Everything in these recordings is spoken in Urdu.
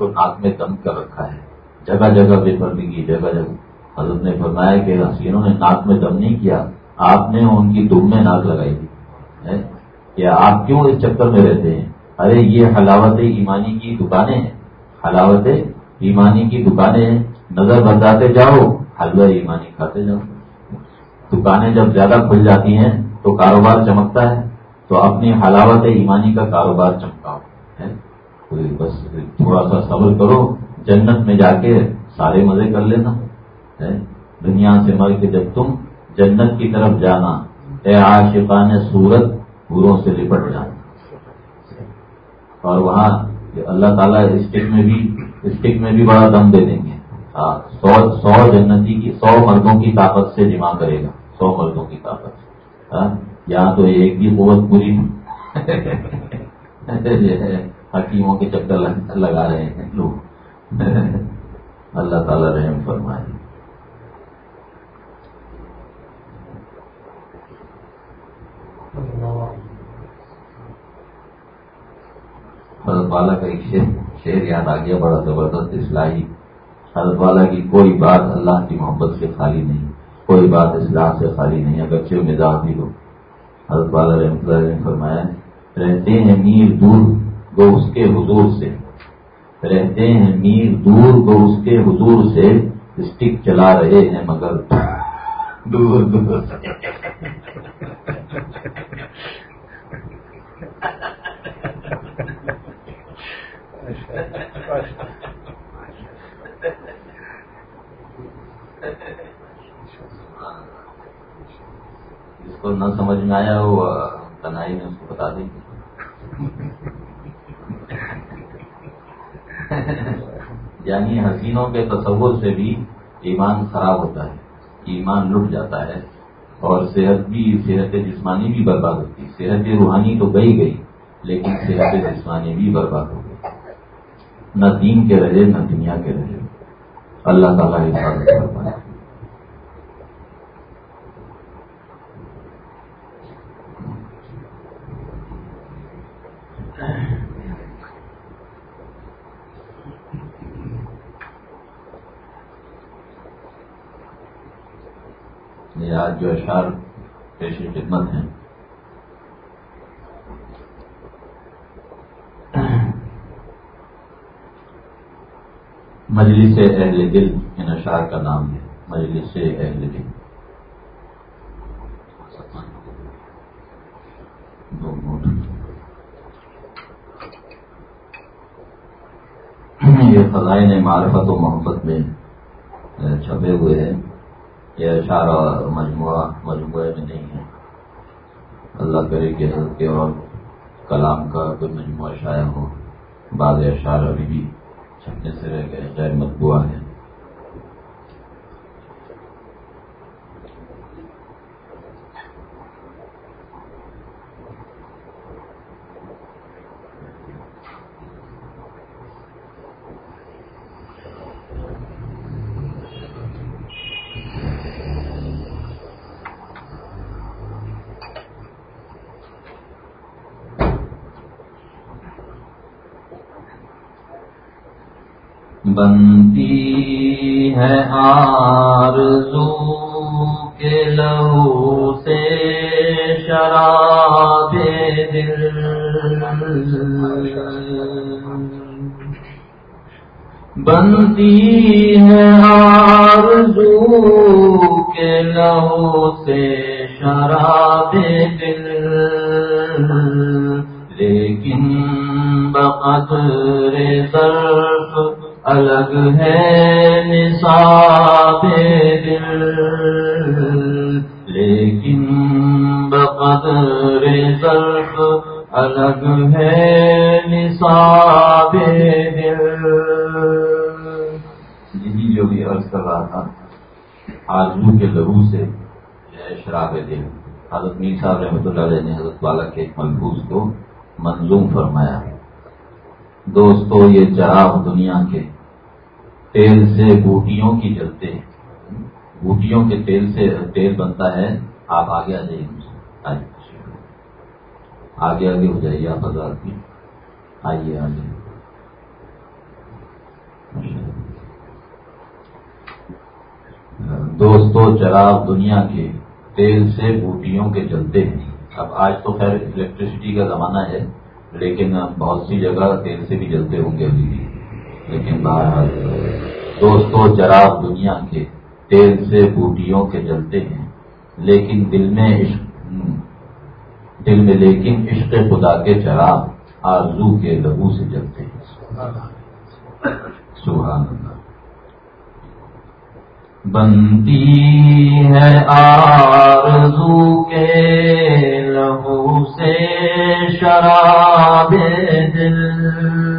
تو ناک میں دم کر رکھا ہے۔ جگہ جگہ بے پردگی جگہ جگہ۔ حضرت نے فرمایا کہ حسینوں نے ناک میں دم نہیں کیا، آپ نے ان کی دم میں ناک لگائی تھی۔ کہ آپ کیوں اس چکر میں رہتے ہیں؟ ارے، یہ حلاوت ایمانی کی دکانیں ہیں۔ حلاوت ایمانی کی دکانیں ہیں۔ نظر بتاتے جاؤ، حلوہ ایمانی کھاتے جاؤ۔ دکانیں جب زیادہ کھل جاتی ہیں تو کاروبار چمکتا ہے۔ تو اپنی حلاوت ایمانی کا کاروبار چمکاؤ۔ بس تھوڑا سا صبر کرو، جنت میں جا کے سارے مزے کر لینا دنیا سے مر کے جب تم جنت کی طرف جانا، اے عاشقان سورت گروں سے لپٹ جانا۔ اور وہاں اللہ تعالیٰ اسٹک میں بھی اسٹک میں بھی بڑا دم دے دیں گے۔ ہاں سو سو جنتی کی، سو مردوں کی طاقت سے جمع کرے گا۔ سو مردوں کی طاقت ہاں یہاں تو ایک بھی قوت پوری حکیموں کے چکر لگا رہے ہیں لوگ۔ اللہ تعالیٰ رحم فرمائے۔ حضرت والا کا ایک شیر شیر یاد آ گیا، بڑا زبردست اصلاحی۔ حضرت والا کی کوئی بات اللہ کی محبت سے خالی نہیں، کوئی بات اصلاح سے خالی نہیں، اگرچہ مزاج بھی ہو۔ حضرت والا رحمۃ اللہ نے فرمایا، رہتے ہیں میر دور۔ گو اس کے حضور سے۔ رہتے ہیں میر دور گو اس کے حضور سے، اسٹک چلا رہے ہیں مگر۔ دور دور۔ جس کو نہ سمجھ میں آیا وہ تنہائی میں اس کو بتا دیں گے یعنی حسینوں کے تصور سے بھی ایمان خراب ہوتا ہے، ایمان لٹ جاتا ہے اور صحت بھی، صحت جسمانی بھی برباد ہوتی ہے۔ صحت روحانی تو گئی گئی، لیکن صحت جسمانی بھی برباد ہو گئی۔ نہ دین کے رہے، نہ دنیا کے رہے۔ اللہ تعالیٰ حفاظت کر پائے یہ آج جو اشعار پیش خدمت ہیں۔ مجلس اہل دل ان اشعار کا نام ہے۔ مجلس اہل دل یہ فضائن معرفت و محبت میں چھپے ہوئے ہیں۔ یہ اشارہ مجموعہ، مجموعے میں نہیں ہے۔ اللہ کرے کہ حضرت کے اور کلام کا کوئی مجموعہ شائع ہو۔ بعض اشارہ ابھی بھی چھپنے سے رہ گئے، غیر مجموعہ ہے بنتی ہے آرزو کے لہو سے شراب دل۔ بنتی ہے آرزو کے لہو سے شراب دل۔ لیکن بقدر ظرف الگ ہے نصاب دل، لیکن بقدر ظرف الگ ہے نصاب دل۔ یہی جو بھی عرض کر رہا تھا آجو کے لہو سے شراب دل۔ حضرت میر صاحب رحمۃ اللہ علیہ نے حضرت والا کے ایک ملبوس کو منظوم فرمایا۔ دوستو، یہ چراغ دنیا کے تیل سے بوٹیوں کی جلتے بوٹیوں کے تیل سے تیل بنتا ہے۔ آپ آگے آ جائیے۔ ہاں جی، آگے آگے ہو جائیے آپ ہزار کی۔ آئیے آگے دوستو، چراغ دنیا کے تیل سے بوٹیوں کے جلتے ہیں۔ اب آج تو خیر الیکٹریسٹی کا زمانہ ہے، لیکن بہت سی جگہ تیل سے بھی جلتے ہوں گے ابھی بھی۔ لیکن بہرحال، دوستوں چراغ دنیا کے تیل سے بوٹیوں کے جلتے ہیں، لیکن دل میں عشق دل میں لیکن عشق خدا کے چراغ آرزو کے لہو سے جلتے ہیں۔ سبحان اللہ۔ بنتی ہے آرزو کے لہو سے شراب دل۔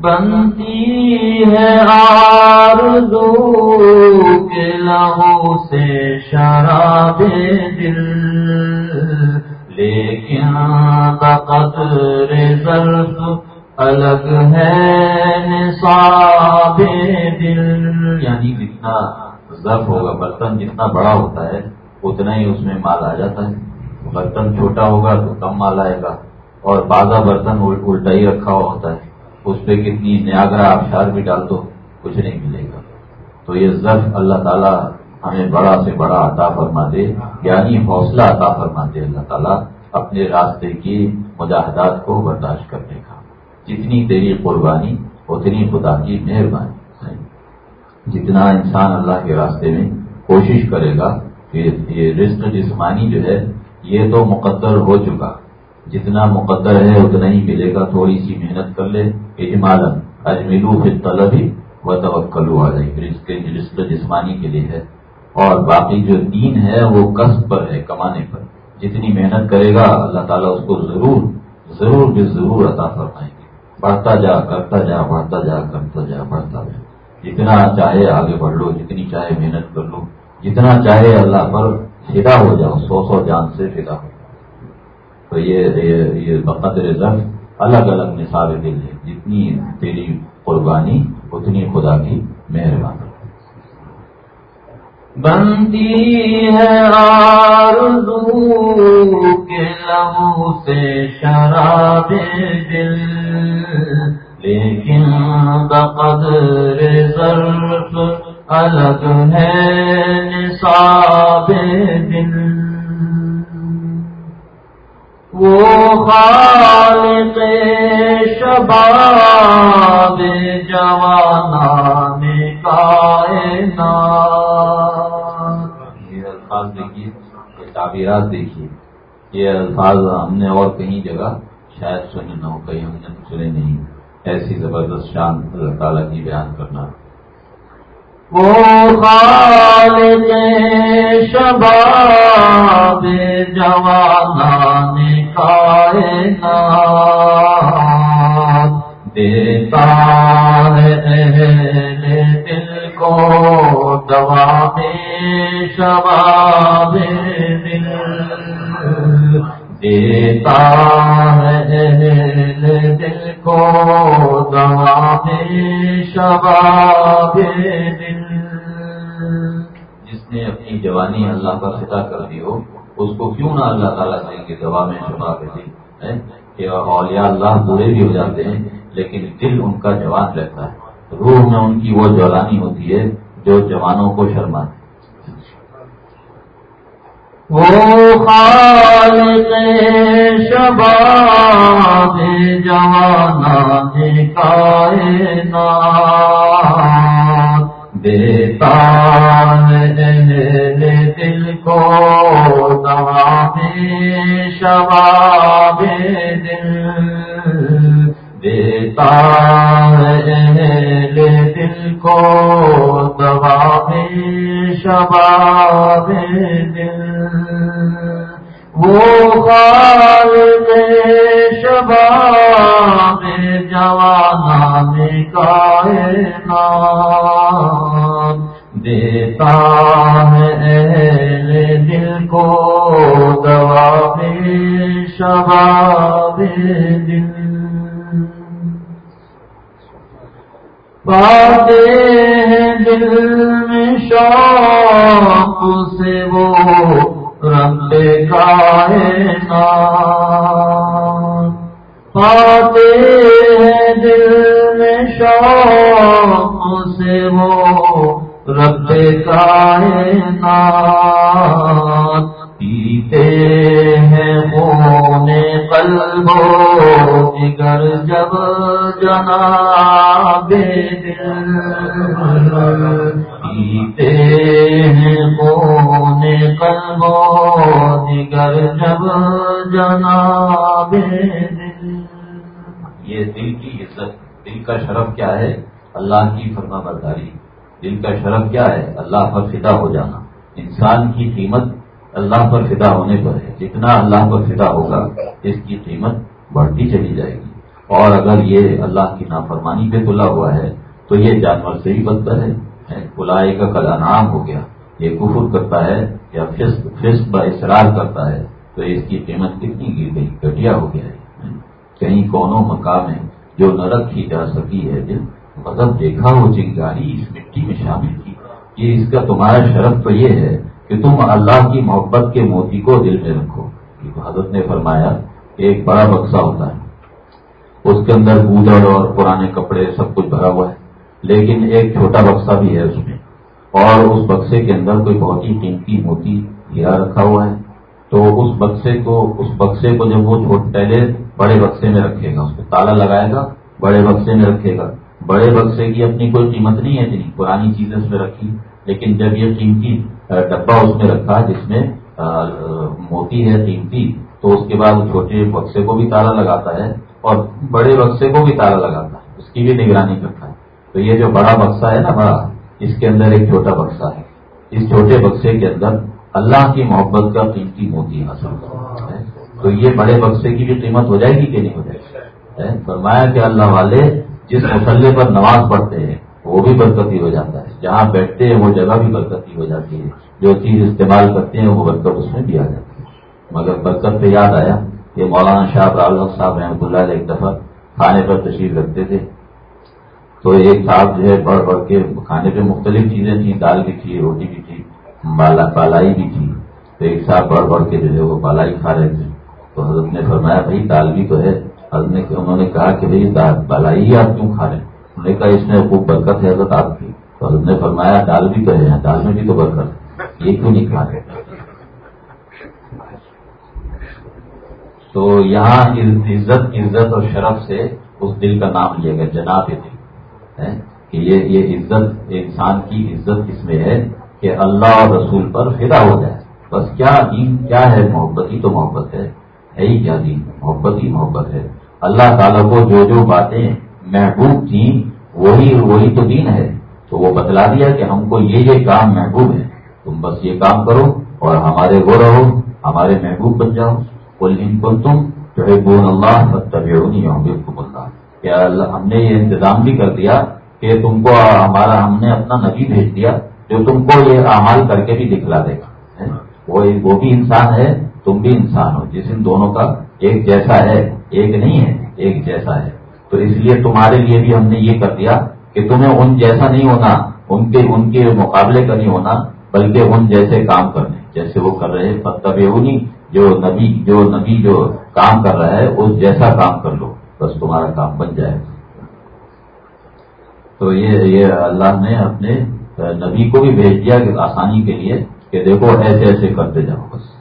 بنتی ہے آرزو کے لہو سے شراب دل۔ لیکن بقدر ظرف الگ ہے نصاب دل۔ یعنی جتنا ضرب ہوگا، برتن جتنا بڑا ہوتا ہے، اتنا ہی اس میں مال آ جاتا ہے۔ برتن چھوٹا ہوگا تو کم مال آئے گا۔ اور بازا برتن الٹا ہی رکھا ہوا ہوتا ہے۔ اس پہ کتنی نیاگرا آبشار بھی ڈال دو، کچھ نہیں ملے گا۔ تو یہ ضرف اللہ تعالیٰ ہمیں بڑا سے بڑا عطا فرما دے یعنی حوصلہ عطا فرما دے اللہ تعالیٰ اپنے راستے کی مجاہدات کو برداشت کرنے کا۔ جتنی تیری قربانی، اتنی خدا کی مہربانی۔ جتنا انسان اللہ کے راستے میں کوشش کرے گا کہ یہ رزق جسمانی جو ہے، یہ تو مقدر ہو چکا۔ جتنا مقدر ہے اتنا ہی ملے گا، تھوڑی سی محنت کر لے۔ اجمالن اجملو پھر طلب ہی وہ توکلو آ جائے رزق جسمانی کے لیے ہے۔ اور باقی جو دین ہے، وہ قصب پر ہے، کمانے پر۔ جتنی محنت کرے گا، اللہ تعالیٰ اس کو ضرور ضرور بھی ضرور عطا فرمائیں گے بڑھتا جا، کرتا جا، بڑھتا جا، کرتا جا، بڑھتا جا۔ جتنا چاہے آگے بڑھ لو، جتنی چاہے محنت کر لو۔ جتنا چاہے اللہ پر فدا ہو جاؤ، سو سو جان سے فدا ہو تو یہ یہ بقدر ضرف الگ الگ نثار دل ہے جتنی تیری قربانی، اتنی خدا کی مہربانی۔ بنتی ہے آرزو کے لہو سے شراب دل، لیکن بقدر ظرف الگ ہے نصاب دل۔ وہ خالق شباب جوانان کائنات۔ الفاظ دیکھیے، یہ تعبیرات دیکھیے۔ یہ الفاظ ہم نے اور کہیں جگہ شاید سنے نہ ہو، کہیں ہم نے سنے نہیں۔ ایسی زبردست شان اللہ تعالیٰ کی بیان کرنا۔ وہ شباب جوانان کائنات، دیتا ہے دل کو دوا میں شباب دل۔ دیتا ہے دل کو دوا شباب دل۔ جس نے اپنی جوانی اللہ پر خطا کر دی ہو، اس کو کیوں نہ اللہ تعالیٰ دیں گے دوا میں شباب دل کہ اولیاء اللہ برے بھی ہو جاتے ہیں، لیکن دل ان کا جوان رہتا ہے۔ روح میں ان کی وہ جوانی ہوتی ہے جو جوانوں کو شرماتے وہ خالق شباب جوانا کائنات دیتا دل کو دام شباب دل دیتا دل کو دبا شباب دل۔ وہ خال جناب پیتے ہیں خون جب جناب یہ دل کی عزت دل کا شرف کیا ہے؟ اللہ کی فرما برداری۔ دل کا شرف کیا ہے؟ اللہ پر فدا ہو جانا۔ انسان کی قیمت اللہ پر فدا ہونے پر ہے۔ جتنا اللہ پر فدا ہوگا، اس کی قیمت بڑھتی چلی جائے گی۔ اور اگر یہ اللہ کی نافرمانی پہ تلا ہوا ہے، تو یہ جانور سے بھی بدتر ہے کلائی کا کلا نام ہو گیا۔ یہ کفر کرتا ہے یا فسق با اصرار کرتا ہے، تو اس کی قیمت کتنی گر گئی؟ گٹیا ہو گیا ہے کہیں کونوں مقام ہے جو نہ رکھی جا سکی ہے، دل مطلب دیکھا وہ چنگاری اس مٹی میں شامل کی کہ اس کا تمہارا شرف تو یہ ہے کہ تم اللہ کی محبت کے موتی کو دل میں رکھو۔ حضرت نے فرمایا کہ ایک بڑا بکسا ہوتا ہے۔ اس کے اندر گودڑ اور پرانے کپڑے سب کچھ بھرا ہوا ہے، لیکن ایک چھوٹا بکسا بھی ہے اس میں۔ اور اس بکسے کے اندر کوئی بہت ہی قیمتی موتی ہیرا رکھا ہوا ہے۔ تو اس بکسے کو، اس بکسے کو جب وہ پہلے بڑے بکسے میں رکھے گا، اس کو تالا لگائے گا، بڑے بکسے میں رکھے گا۔ بڑے بکسے کی اپنی کوئی قیمت نہیں ہے اتنی، پرانی چیزیں اس میں رکھی۔ لیکن جب یہ قیمتی ڈبا اس میں رکھا، جس میں موتی ہے قیمتی، تو اس کے بعد چھوٹے بکسے کو بھی تالا لگاتا ہے۔ اور بڑے بکسے کو بھی تالا لگاتا ہے، اس کی بھی نگرانی کرتا ہے۔ تو یہ جو بڑا بکسا ہے نا، بڑا، اس کے اندر ایک چھوٹا بکسا ہے۔ اس چھوٹے بکسے کے اندر اللہ کی محبت کا قیمتی موتی حاصل ہے۔ تو یہ بڑے بکسے کی بھی قیمت ہو جائے گی کہ نہیں ہو جائے گی؟ فرمایا کہ اللہ والے جس مسلح پر نماز پڑھتے ہیں، وہ بھی برکتی ہو جاتا ہے۔ جہاں بیٹھتے ہیں، وہ جگہ بھی برکتی ہو جاتی ہے۔ جو چیز استعمال کرتے ہیں، وہ برکت اس میں بھی آ جاتی ہے۔ مگر برکت پہ یاد آیا۔ کہ مولانا شاہ راول صاحب رحمۃ اللہ علیہ ایک دفعہ کھانے پر تشریف رکھتے تھے۔ تو ایک صاحب جو ہے بڑھ بڑھ کے کھانے پہ مختلف چیزیں تھیں، دال بھی تھی، روٹی بھی تھی بالائی بھی تھی۔ تو ایک صاحب بڑھ بڑھ کے جو ہے وہ بالائی کھا رہے تھے۔ تو حضرت نے فرمایا، بھائی، دال بھی تو ہے۔ حضرت انہوں نے کہا کہ بھائی بالائی ہی آپ کیوں کھا رہے ہیں؟ انہوں نے کہا، اس میں خوب برکت ہے حضرت آپ کی۔ تو حضرت نے فرمایا، دال بھی تو ہے، دال میں بھی تو برکت ہے۔ یہ کیوں نہیں کھا رہے؟ تو یہاں عزت عزت اور شرف سے اس دل کا نام لیا گیا، جناب دل کہ یہ یہ عزت انسان کی عزت اس میں ہے کہ اللہ اور رسول پر فدا ہو جائے۔ بس کیا دین، کیا ہے محبت؟ ہی تو محبت ہے۔ ہے ہی کیا دین؟ محبت ہی محبت ہے۔ اللہ تعالیٰ کو جو جو باتیں محبوب تھیں، وہی وہی تو دین ہے۔ تو وہ بتلا دیا کہ ہم کو یہ یہ کام محبوب ہے۔ تم بس یہ کام کرو اور ہمارے وہ رہو، ہمارے محبوب بن جاؤ۔ کل ان کو تم جو ہے بول اللہ بالکل اللہ، ہم نے یہ انتظام بھی کر دیا کہ تم کو ہمارا، ہم نے اپنا نبی بھیج دیا جو تم کو یہ اعمال کر کے بھی دکھلا دے گا وہ بھی انسان ہے، تم بھی انسان ہو، جس ان دونوں کا ایک جیسا ہے، ایک نہیں ہے، ایک جیسا ہے۔ تو اس لیے تمہارے لیے بھی ہم نے یہ کر دیا کہ تمہیں ان جیسا نہیں ہونا، ان کے ان کے مقابلے کا نہیں ہونا، بلکہ ان جیسے کام کرنے، جیسے وہ کر رہے پتہ جو نبی جو نبی جو کام کر رہا ہے، اس جیسا کام کر لو، بس تمہارا کام بن جائے۔ تو یہ یہ اللہ نے اپنے نبی کو بھی بھیج دیا کہ آسانی کے لیے کہ دیکھو ایسے ایسے کرتے جاؤ، بس۔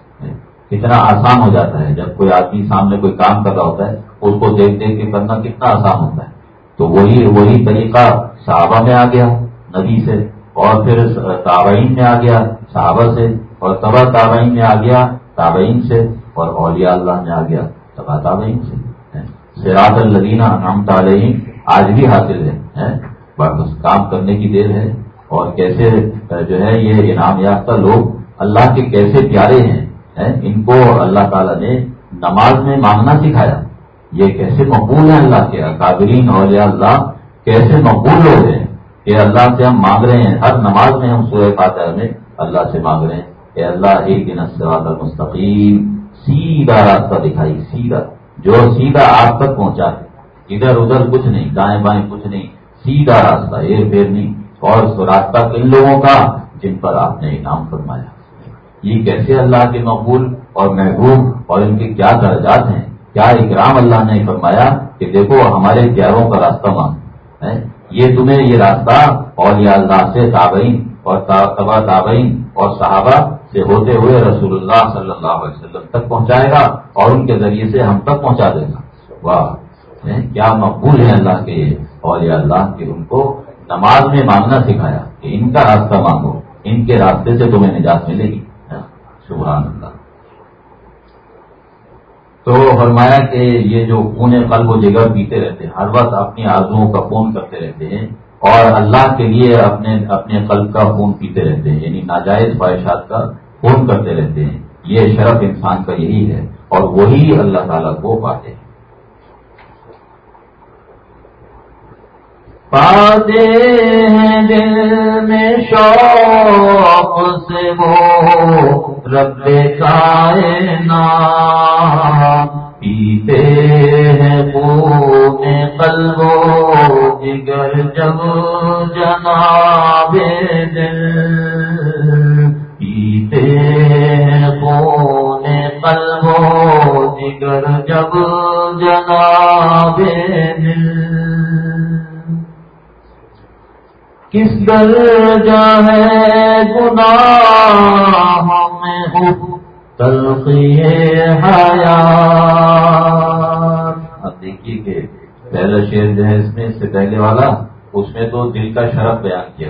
کتنا آسان ہو جاتا ہے۔ جب کوئی آدمی سامنے کوئی کام کر رہا ہوتا ہے، اس کو دیکھ دیکھ کے کرنا کتنا آسان ہوتا ہے۔ تو وہی وہی طریقہ صحابہ میں آ گیا، نبی سے۔ اور پھر تابعین میں آ گیا، صحابہ سے۔ اور تبا تابعین میں آ گیا تابعین سے اور اولیاء اللہ میں آ گیا تبا تابعین سے سراط الدینہ نام تعلیم آج بھی حاصل ہے بس کام کرنے کی دیر ہے اور کیسے جو ہے یہ انعام یافتہ لوگ اللہ کے کیسے پیارے ہیں ان کو اللہ تعالیٰ نے نماز میں مانگنا سکھایا۔ یہ کیسے مقبول ہے اللہ کے اکابرین اور اللہ، کیسے مقبول لوگ ہیں کہ اللہ سے ہم مانگ رہے ہیں، ہر نماز میں ہم سورہ فاتحہ میں اللہ سے مانگ رہے ہیں۔ کہ اللہ ایک دن مستقیم سیدھا راستہ دکھائی، سیدھا، جو سیدھا آپ تک پہنچا ہے ادھر ادھر کچھ نہیں، دائیں بائیں کچھ نہیں، سیدھا راستہ، ایر پھیر نہیں۔ اور راستہ کن لوگوں کا جن پر آپ نے انعام فرمایا۔ یہ کیسے اللہ کے مقبول اور محبوب اور ان کے کیا درجات ہیں؟ کیا اکرام اللہ نے فرمایا کہ دیکھو، ہمارے پیاروں کا راستہ مان یہ تمہیں یہ راستہ اور یہ اللہ سے تابعین اور تبا تابعین اور صحابہ سے ہوتے ہوئے رسول اللہ صلی اللہ علیہ وسلم تک پہنچائے گا اور ان کے ذریعے سے ہم تک پہنچا دے گا۔ واہ! کیا مقبول ہے اللہ کے اور یہ اللہ کے ان کو نماز میں مانگنا سکھایا کہ ان کا راستہ مانگو، ان کے راستے سے تمہیں نجات ملے گی۔ ہاں، سبحان اللہ۔ تو فرمایا کہ یہ جو پونے قلب و جگر پیتے رہتے ہیں ہر وقت اپنی آرزوؤں کا فون کرتے رہتے ہیں اور اللہ کے لیے اپنے اپنے قلب کا خون پیتے رہتے ہیں یعنی ناجائز خواہشات کا فون کرتے رہتے ہیں۔ یہ شرف انسان کا یہی ہے اور وہی اللہ تعالیٰ کو پاتے ہیں۔ پاتے ہیں دل میں شوق سے وہ رب کائنا پیتے ہیں پونے قلبو جگر جب جناب دل پیتے ہیں پونے قلبو جگر جب جناب دل کس درجہ ہے گناہ میں تلخی حیا اب دیکھیے کہ پہلا شعر جو ہے اس میں اس سے پہلے والا، اس میں تو دل کا شرف بیان کیا۔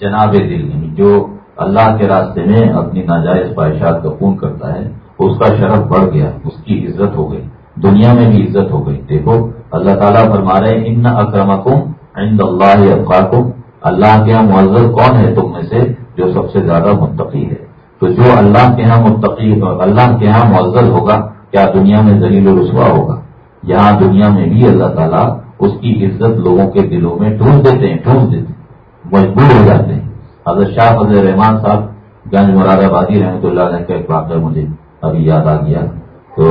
جناب دل نہیں جو اللہ کے راستے میں اپنی ناجائز خواہشات کا خون کرتا ہے، اس کا شرف بڑھ گیا، اس کی عزت ہو گئی، دنیا میں بھی عزت ہو گئی۔ دیکھو، اللہ تعالیٰ فرما رہے ہیں، ان اکرمکم عند اللہ افقاکم اللہ کے یہاں معذر کون ہے؟ تم میں سے جو سب سے زیادہ متقی ہے۔ تو جو اللہ کے یہاں متقی اللہ کے یہاں معذر ہوگا، کیا دنیا میں ذلیل و رسوا ہوگا؟ یہاں دنیا میں بھی اللہ تعالیٰ اس کی عزت لوگوں کے دلوں میں ٹھونس دیتے ہیں ٹھونس دیتے ہیں، مجبور ہو جاتے ہیں۔ حضرت شاہ فضل رحمان صاحب گنج مراد آبادی رحمۃ اللہ علیہ کا ایک واقعہ مجھے ابھی یاد آ گیا۔ تو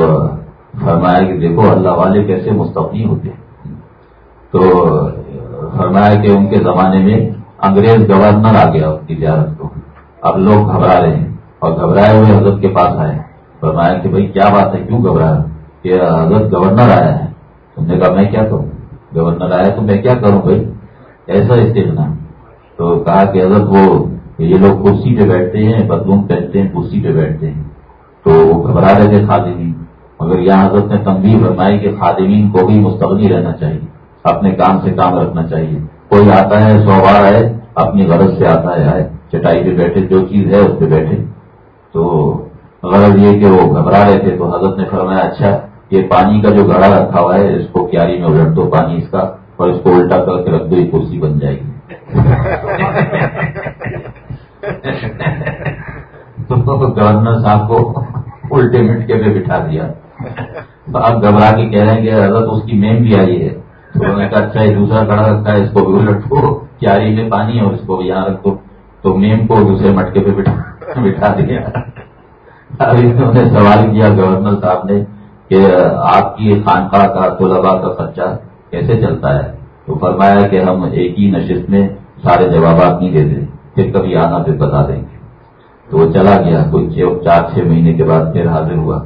فرمایا کہ دیکھو، اللہ والے کیسے مستقی ہوتے ہیں۔ تو فرمایا کہ ان کے زمانے میں انگریز گورنر آ گیا اس کی زیارت کو۔ اب لوگ گھبرا رہے ہیں اور گھبرائے ہوئے حضرت کے پاس آئے فرمایا کہ بھائی، کیا بات ہے؟ کیوں گھبرایا کہ حضرت گورنر آیا ہے۔ تم نے کہا، میں کیا کروں؟ گورنر آیا تو میں کیا کروں بھائی؟ ایسا استعمال تو کہا کہ حضرت وہ یہ لوگ کرسی پہ بیٹھتے ہیں بدلوم پہنتے ہیں، کرسی پہ بیٹھتے ہیں۔ تو وہ گھبرا رہے تھے خادمین۔ مگر یہاں حضرت نے تنبیہ فرمائی کہ خادمین کو بھی مستقبی رہنا چاہیے، اپنے کام سے کام رکھنا چاہیے۔ کوئی آتا ہے، سو بار آئے، اپنی غرض سے آتا ہے، آئے۔ چٹائی پہ بیٹھے، جو چیز ہے اس پہ بیٹھے۔ تو غرض یہ کہ وہ گھبرا رہے تھے۔ تو حضرت نے فرمایا اچھا یہ پانی کا جو گڑا رکھا ہوا ہے، اس کو کیاری میں الٹ دو پانی اس کا اور اس کو الٹا کر کے رکھ دو، یہ کرسی بن جائے گی۔ تو گورنر صاحب کو الٹے مٹکے پہ بٹھا دیا۔ آپ گھبرا کے کہہ رہے ہیں کہ حضرت اس کی میم بھی آئی ہے۔ انہوں نے کہا اچھا یہ دوسرا کڑا رکھا ہے، اس کو بھی رکھو کیاری میں پانی اور اس کو بھی یہاں رکھو۔ تو میم کو دوسرے مٹکے پہ بٹھا دیا۔ ابھی انہوں نے سوال کیا، گورنر صاحب نے کہ آپ کی خانقاہ کا طلبا کا خرچہ کیسے چلتا ہے؟ تو فرمایا کہ ہم ایک ہی نشست میں سارے جوابات نہیں دیتے، پھر کبھی آنا پھر بتا دیں گے۔ تو وہ چلا گیا۔ کوئی چار چھ مہینے کے بعد پھر حاضر ہوا۔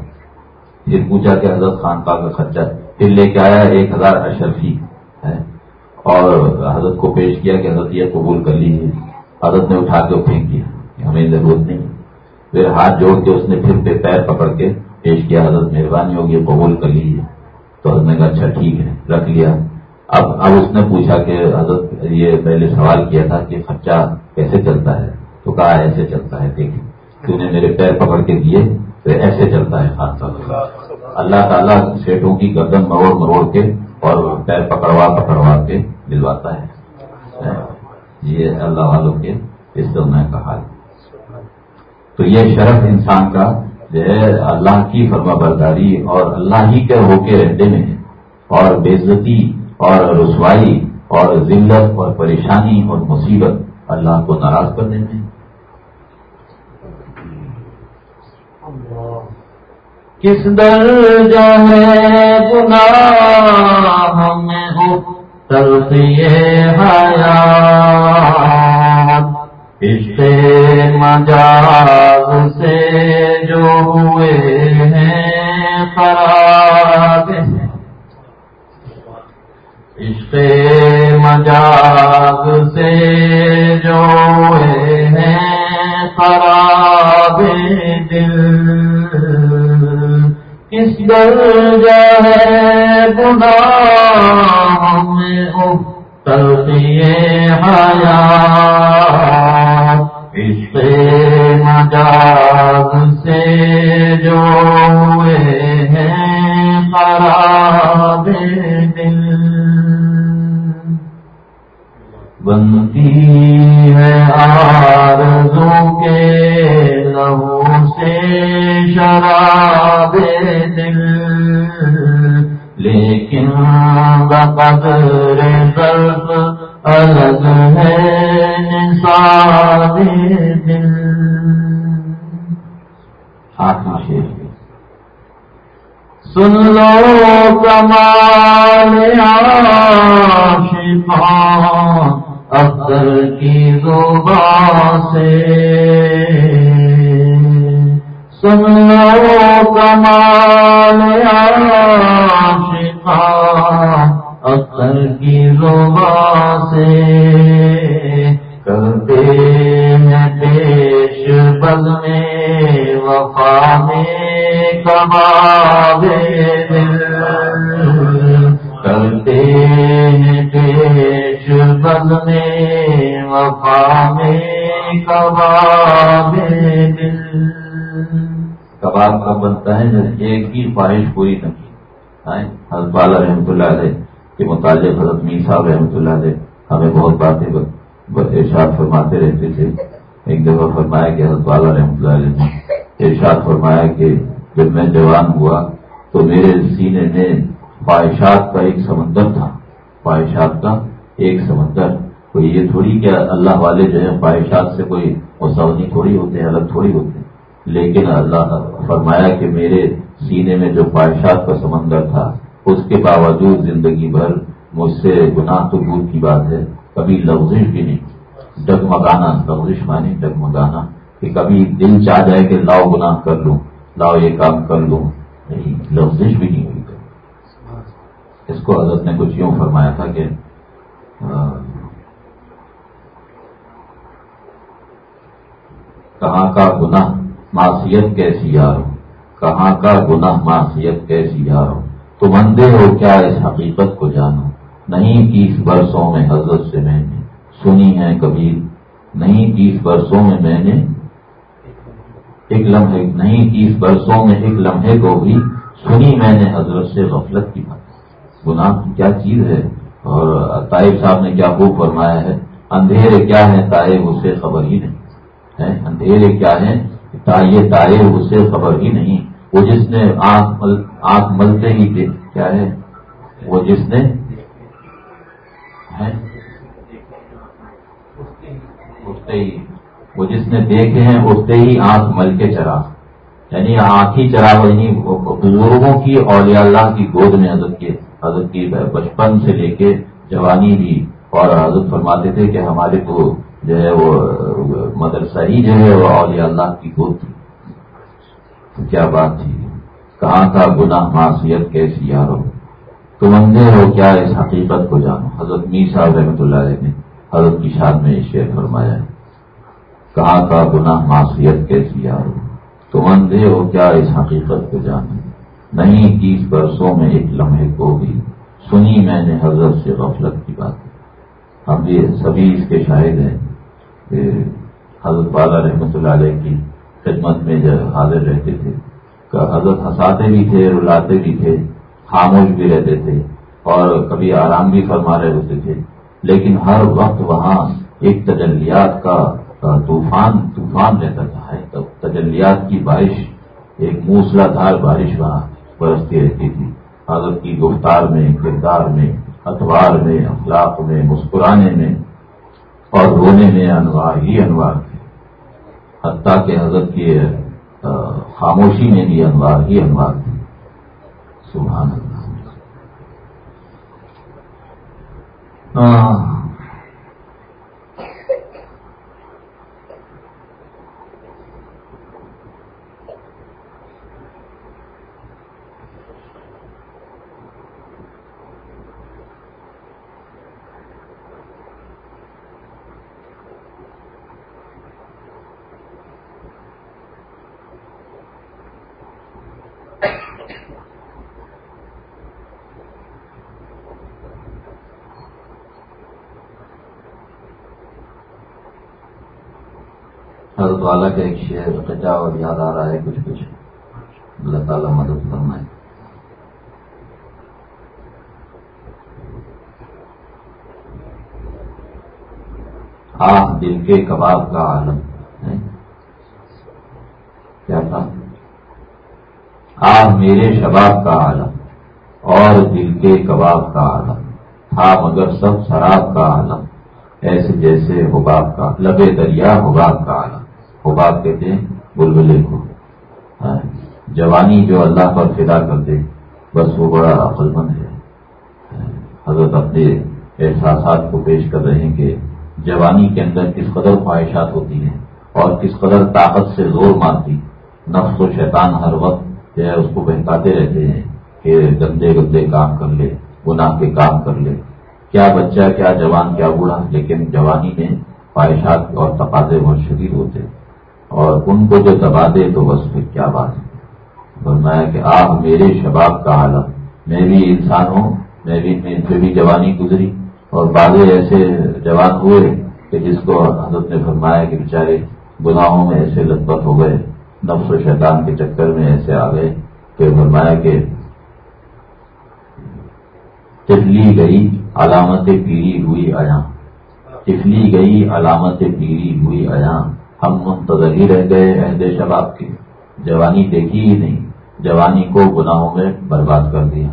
پھر پوچھا کہ حضرت خانقاہ کا خرچہ پھر لے کے آیا ایک ہزار اشرفی ہے اور حضرت کو پیش کیا کہ حضرت یہ قبول کر لیجیے حضرت نے اٹھا کے پھینک دیا ہمیں ضرورت نہیں۔ پھر ہاتھ جوڑ کے اس نے پھر پیر پکڑ کے پیش کیا، حضرت مہربانی ہوگی قبول کر لیجیے تو حضرت نے کہا اچھا ٹھیک ہے، رکھ لیا۔ اب اب اس نے پوچھا کہ حضرت، یہ پہلے سوال کیا تھا کہ خرچہ کیسے چلتا ہے؟ تو کہا، ایسے چلتا ہے دیکھ تو نے میرے پیر پکڑ کے دیے، تو ایسے چلتا ہے، خاص اللہ تعالیٰ سیٹوں کی گردن مروڑ مروڑ کے اور پیر پکڑوا پکڑوا کے دلواتا ہے۔ جی، یہ اللہ والوں کے اس میں کہا۔ تو یہ شرف انسان کا جو ہے، اللہ کی فرما برداری اور اللہ ہی کے ہو کے رہتے میں اور بےزتی اور رسوائی اور ذلت اور پریشانی اور مصیبت اللہ کو ناراض کرنے میں کس درجہ ہے گناہ میں ہو؟ تلخی حیا مجاز سے جو ہوئے ہیں خراب عشق مجاگ سے جو ہوئے ہیں خراب دل۔ کس درجہ ہے گناہ میں تلقی حیا عشق مجاز سے جو ہیں خراب دل۔ بنتی ہے آرزو کے لہو سے شراب دل۔ لیکن بقدر ضرف الگ ہے نصاب دل۔ آخر سن لو کمال عاشقان اختر کی زبان سے۔ سن لو کمال عاشقا، اختر کی زبان سے۔ کرتے ہیں بل میں وفا میں کباب دل۔ کرتے ہیں پیش بل میں وفا میں کباب دل۔ کباب کب بنتا ہے جب ایک ہی خواہش پوری نہ کی۔ حضرت بالا رحمۃ اللہ علیہ کے متعلق حضرت میر صاحب رحمۃ اللہ علیہ ہمیں بہت باتیں ارشاد فرماتے رہتے تھے۔ ایک دفعہ فرمایا کہ حضرت بالا رحمۃ اللہ علیہ نے ارشاد فرمایا کہ جب میں جوان ہوا تو میرے سینے میں خواہشات کا ایک سمندر تھا۔ خواہشات کا ایک سمندر۔ کوئی یہ تھوڑی کہ اللہ والے جو ہے خواہشات سے کوئی مسونی تھوڑی ہوتے ہیں، الگ تھوڑی ہوتے ہیں۔ لیکن اللہ فرمایا کہ میرے سینے میں جو خواہشات کا سمندر تھا، اس کے باوجود زندگی بھر مجھ سے گناہ تو دور کی بات ہے، کبھی لفظش بھی نہیں۔ ڈگمگانا لفظش مانی ڈگمگانا، کہ کبھی دل چاہ جائے کہ لاؤ گناہ کر لوں، لاؤ یہ کام کر لوں، نہیں، لفظش بھی نہیں ہوئی اس کو حضرت نے کچھ یوں فرمایا تھا کہ کہاں کا گناہ معصیت کیسی یار کہاں کا گناہ معصیت کیسی یار تم اندھے ہو کیا اس حقیقت کو جانو؟ نہیں تیس برسوں میں حضرت سے میں نے سنی ہے کبھی نہیں، تیس برسوں میں میں نے ایک لمحے، نہیں، تیس برسوں میں ایک لمحے کو بھی سنی میں نے حضرت سے غفلت کی بات۔ گناہ کیا چیز ہے؟ اور طائب صاحب نے کیا خوب فرمایا ہے؟ اندھیرے کیا ہے طائب؟ اسے خبر ہی نہیں۔ اندھیرے کیا ہے یہ تارے اس سے خبر ہی نہیں۔ وہ جس نے آنکھ ملتے ہی تھے کیا ہے؟ وہ جس نے اٹھتے ہی۔ وہ جس نے دیکھے ہیں اٹھتے ہی آنکھ مل کے چرا۔ یعنی آنکھ ہی چرا یعنی بزرگوں کی، اولیاء اللہ کی گود میں حضرت کی حضرت کی بچپن سے لے کے جوانی بھی اور حضرت فرماتے تھے کہ ہمارے کو جو ہے وہ مدرسہ ہی جو ہے وہ اولیاء اللہ کی گود تھی۔ کیا بات تھی؟ کہاں کا گناہ معاشیت کیسی یارو تم اندھے ہو، کیا اس حقیقت کو جانو؟ حضرت میر صاحب رحمۃ اللہ علیہ نے حضرت کی شاد میں یہ شعر فرمایا ہے۔ کہاں کا گناہ معاشیت کیسی یارو تم اندھے ہو کیا اس حقیقت کو جانو نہیں، تیس برسوں میں ایک لمحے کو بھی۔ سنی میں نے حضرت سے غفلت کی بات۔ ہم بھی سبھی اس کے شاہد ہیں۔ کہ حضرت والا رحمۃ اللہ علیہ کی خدمت میں جب حاضر رہتے تھے حضرت ہنساتے بھی تھے، رلاتے بھی تھے، خاموش بھی رہتے تھے اور کبھی آرام بھی فرما رہے ہوتے تھے۔ لیکن ہر وقت وہاں ایک تجلیات کا طوفان طوفان رہتا تھا تجلیات کی بارش، ایک موسلا دھار بارش وہاں برستی رہتی تھی۔ حضرت کی گفتار میں، کردار میں اتوار میں، اخلاق میں، مسکرانے میں اور رونے میں انوار ہی انوار تھے۔ حتیٰ کہ حضرت کی خاموشی میں بھی انوار ہی انوار تھے۔ سبحان اللہ حضرت والا کا ایک شعر کچا اور یاد آ رہا ہے، کچھ کچھ۔ اللہ تعالیٰ مدد کرنا ہے آپ دل کے کباب کا عالم۔ کیا تھا؟ آپ میرے شباب کا عالم۔ اور دل کے کباب کا عالم۔ تھا مگر سب شراب کا عالم۔ ایسے جیسے حباب کا لبے دریا حباب کا عالم۔ حباب کہتے ہیں، بلبلے کو۔ جوانی جو اللہ پر فدا کر دے بس وہ بڑا عقل مند ہے۔ حضرت اپنے احساسات کو پیش کر رہے ہیں کہ جوانی کے اندر کس قدر خواہشات ہوتی ہیں اور کس قدر طاقت سے زور مارتی۔ نفس و شیطان ہر وقت جو ہے اس کو بہکاتے رہتے ہیں کہ گندے گندے کام کر لے، گناہ کے کام کر لے۔ کیا بچہ، کیا جوان، کیا بوڑھا، لیکن جوانی میں خواہشات اور تقاضے بہت شدید ہوتے۔ ہیں اور ان کو جو دبا دے تو بس پھر کیا بات ہے؟ فرمایا کہ آپ میرے شباب کا حالت میں بھی انسان ہوں، میں بھی ان سے بھی جوانی گزری اور بعض ایسے جوان ہوئے کہ جس کو حضرت نے فرمایا کہ بیچارے گناہوں میں ایسے لت پت ہو گئے، نفس و شیطان کے چکر میں ایسے آ گئے کہ فرمایا کہ ٹفلی گئی، علامت پیری ہوئی آیا ٹفلی گئی، علامت پیری ہوئی آیا ہم منتظر ہی رہ گئے عہد شباب کے۔ جوانی دیکھی ہی نہیں، جوانی کو گناہوں میں برباد کر دیا۔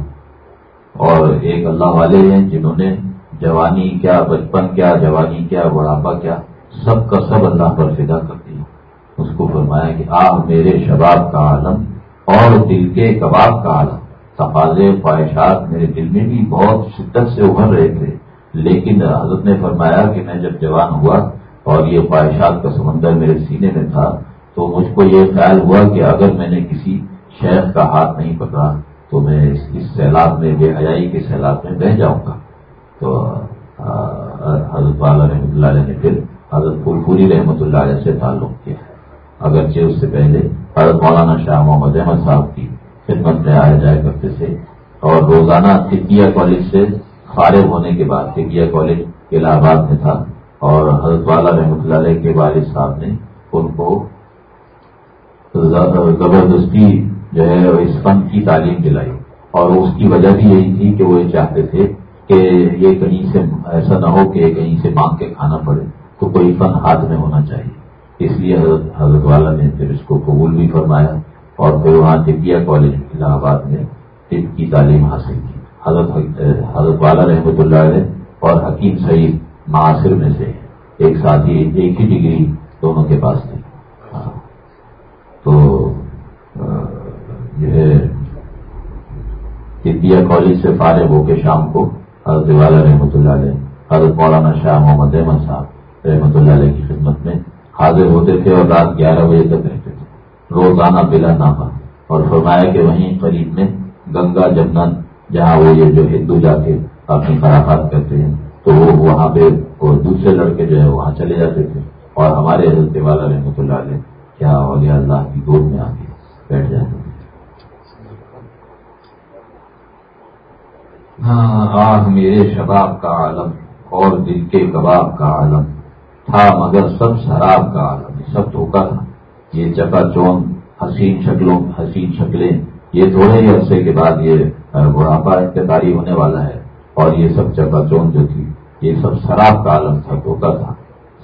اور ایک اللہ والے ہیں جنہوں نے جوانی کیا، بچپن کیا، جوانی کیا، بڑھاپا کیا، سب کا سب اللہ پر فدا کر دیا۔ اس کو فرمایا کہ آپ میرے شباب کا عالم، اور دل کے کباب کا عالم۔ تقاضے، خواہشات میرے دل میں بھی بہت شدت سے ابھر رہے تھے۔ لیکن حضرت نے فرمایا کہ میں جب جوان ہوا اور یہ خواہشات کا سمندر میرے سینے میں تھا، تو مجھ کو یہ خیال ہوا کہ اگر میں نے کسی شیخ کا ہاتھ نہیں پکڑا، تو میں اس سیلاب میں، بے حیائی کے سیلاب میں بہ جاؤں گا۔ تو حضرت والا رحمۃ اللہ علیہ نے پھر حضرت پور پوری رحمۃ اللہ علیہ سے تعلق کیا۔ اگرچہ اس سے پہلے حضرت مولانا شاہ محمد احمد صاحب کی خدمت میں آیا جایا کرتے تھے، اور روزانہ طبیہ کالج سے فارغ ہونے کے بعد طبیہ کالج الہ آباد میں تھا۔ اور حضرت والا رحمۃ اللہ علیہ کے والد صاحب نے ان کو زبردستی جو ہے اس فن کی تعلیم دلائی اور اس کی وجہ بھی یہی تھی کہ وہ یہ چاہتے تھے کہ یہ کہیں سے ایسا نہ ہو کہ کہیں سے مانگ کے کھانا پڑے تو کوئی فن ہاتھ میں ہونا چاہیے۔ اس لیے حضرت حضرت والا نے پھر اس کو قبول بھی فرمایا اور پھر وہاں طبیہ کالج الہ آباد میں طب کی تعلیم حاصل کی۔ حضرت حضرت والا رحمۃ اللہ علیہ اور حکیم سعید معاصر میں سے ایک ساتھی ایک ہی ڈگری دونوں کے پاس تھی۔ ہاں۔ تو جو ہے طبیہ کالج سے فارغ ہو کے شام کو حضرت والا رحمۃ اللہ علیہ، حضرت مولانا شاہ محمد احمد صاحب رحمۃ اللہ علیہ کی خدمت میں حاضر ہوتے تھے اور رات گیارہ بجے تک رہتے تھے۔ روزانہ بلا نامہ اور فرمایا کہ وہیں قریب میں گنگا جمنا جہاں وہ یہ جو ہندو جا کے اپنی خرافات کرتے ہیں تو وہاں پہ وہ دوسرے لڑکے جو ہے وہاں چلے جاتے تھے اور ہمارے حضرت والا رحمۃ اللہ علیہ کیا اولیاء اللہ کی گود میں آ کے بیٹھ جاتے تھے ہاں آہ میرے شباب کا عالم، اور دل کے کباب کا عالم۔ تھا مگر سب شراب کا عالم، سب دھوکا تھا۔ یہ چکا چون، حسین شکلوں، حسین شکلیں، یہ تھوڑے ہی عرصے کے بعد یہ بڑھاپا انتظاری ہونے والا ہے۔ اور یہ سب چکا چون جو تھی یہ سب شراب کا عالم تھا دھوکا تھا۔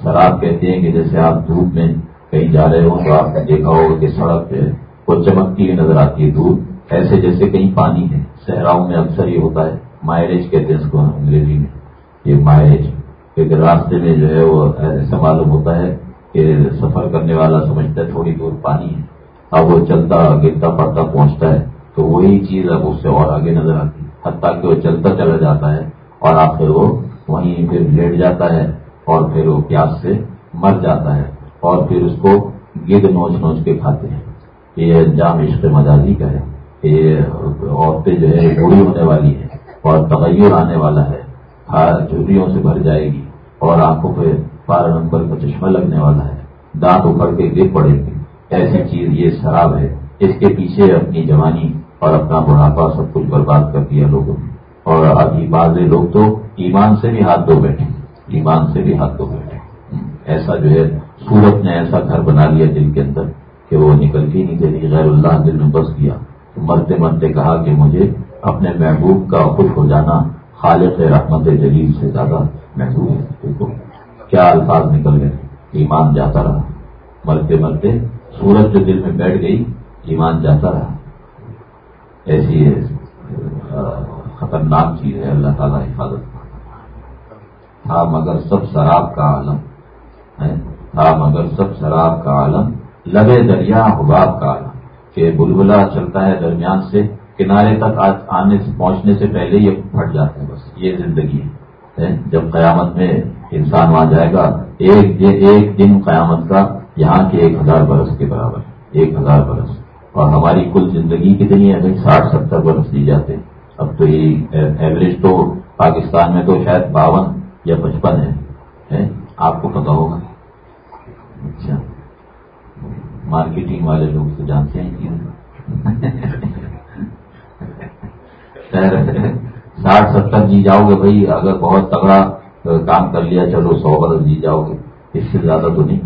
شراب کہتے ہیں کہ جیسے آپ دودھ میں کہیں جا رہے ہوں تو آپ نے دیکھا ہوگا کہ سڑک پہ وہ چمکتی ہوئی نظر آتی ہے دودھ ایسے جیسے کہیں پانی ہے۔ صحراؤں میں اکثر یہ ہوتا ہے۔ مائرج کہتے ہیں اس کو انگریزی میں۔ یہ مائرج کیونکہ راستے میں جو ہے وہ ایسا معلوم ہوتا ہے کہ سفر کرنے والا سمجھتا ہے تھوڑی دور پانی ہے۔ اب وہ چلتا گرتا پڑتا پہنچتا ہے تو وہی چیز اب اس سے اور آگے نظر آتی ہے۔ حتیٰ کہ وہ چلتا چلا جاتا ہے اور آخر وہ وہیں پھر لیٹ جاتا ہے اور پھر وہ پیاس سے مر جاتا ہے اور پھر اس کو گد نوچ نوچ کے کھاتے ہیں۔ یہ انجام عشق مجازی کا ہے۔ یہ عورتیں جو ہے بوڑھی ہونے والی ہیں اور تغیر آنے والا ہے۔ چوریوں سے بھر جائے گی اور آنکھوں پہ بارہ نمبر کا چشمہ لگنے والا ہے۔ دانت اکڑ کے گر پڑے گی ایسی چیز، یہ شراب ہے۔ اس کے پیچھے اپنی جوانی اور اپنا بڑھاپا سب کچھ برباد کر دیا لوگوں نے۔ اور ابھی بعض لوگ تو ایمان سے بھی ہاتھ دھو بیٹھے ایمان سے بھی ہاتھ دھو بیٹھے ایسا جو ہے سورت نے ایسا گھر بنا لیا دل کے اندر کہ وہ نکل کے نہیں دے غیر اللہ دل میں بس گیا۔ تو مرتے مرتے کہا کہ مجھے اپنے محبوب کا خوش ہو جانا، خالق رحمت جلیل سے زیادہ محبوب ہے۔ کیا الفاظ نکل گئے۔ ایمان جاتا رہا۔ مرتے مرتے سورج جو دل میں بیٹھ گئی، ایمان جاتا رہا۔ ایسی خطرناک چیز ہے، اللہ تعالیٰ حفاظت تھا مگر سب شراب کا عالم تھا مگر سب شراب کا عالم، لبے دریا حباب کا عالم، کہ بلبلا چلتا ہے درمیان سے، کنارے تک آنے سے، پہنچنے سے پہلے یہ پھٹ جاتے ہیں بس، یہ زندگی ہے۔ جب قیامت میں انسان وہاں جائے گا، ایک ایک دن قیامت کا یہاں کے ایک ہزار برس کے برابر، ایک ہزار برس۔ اور ہماری کل زندگی کتنی ہے؟ ساٹھ، ستر برس دی جاتے ہیں۔ اب تو یہ ایوریج تو پاکستان میں تو شاید باون یا پچپن ہے آپ کو پتا ہوگا۔ اچھا۔ مارکیٹنگ والے لوگ تو جانتے ہیں کہ ساٹھ ستر جی جاؤ گے بھائی، اگر بہت تگڑا کام کر لیا، چلو سو برس جی جاؤ گے۔ اس سے زیادہ تو نہیں۔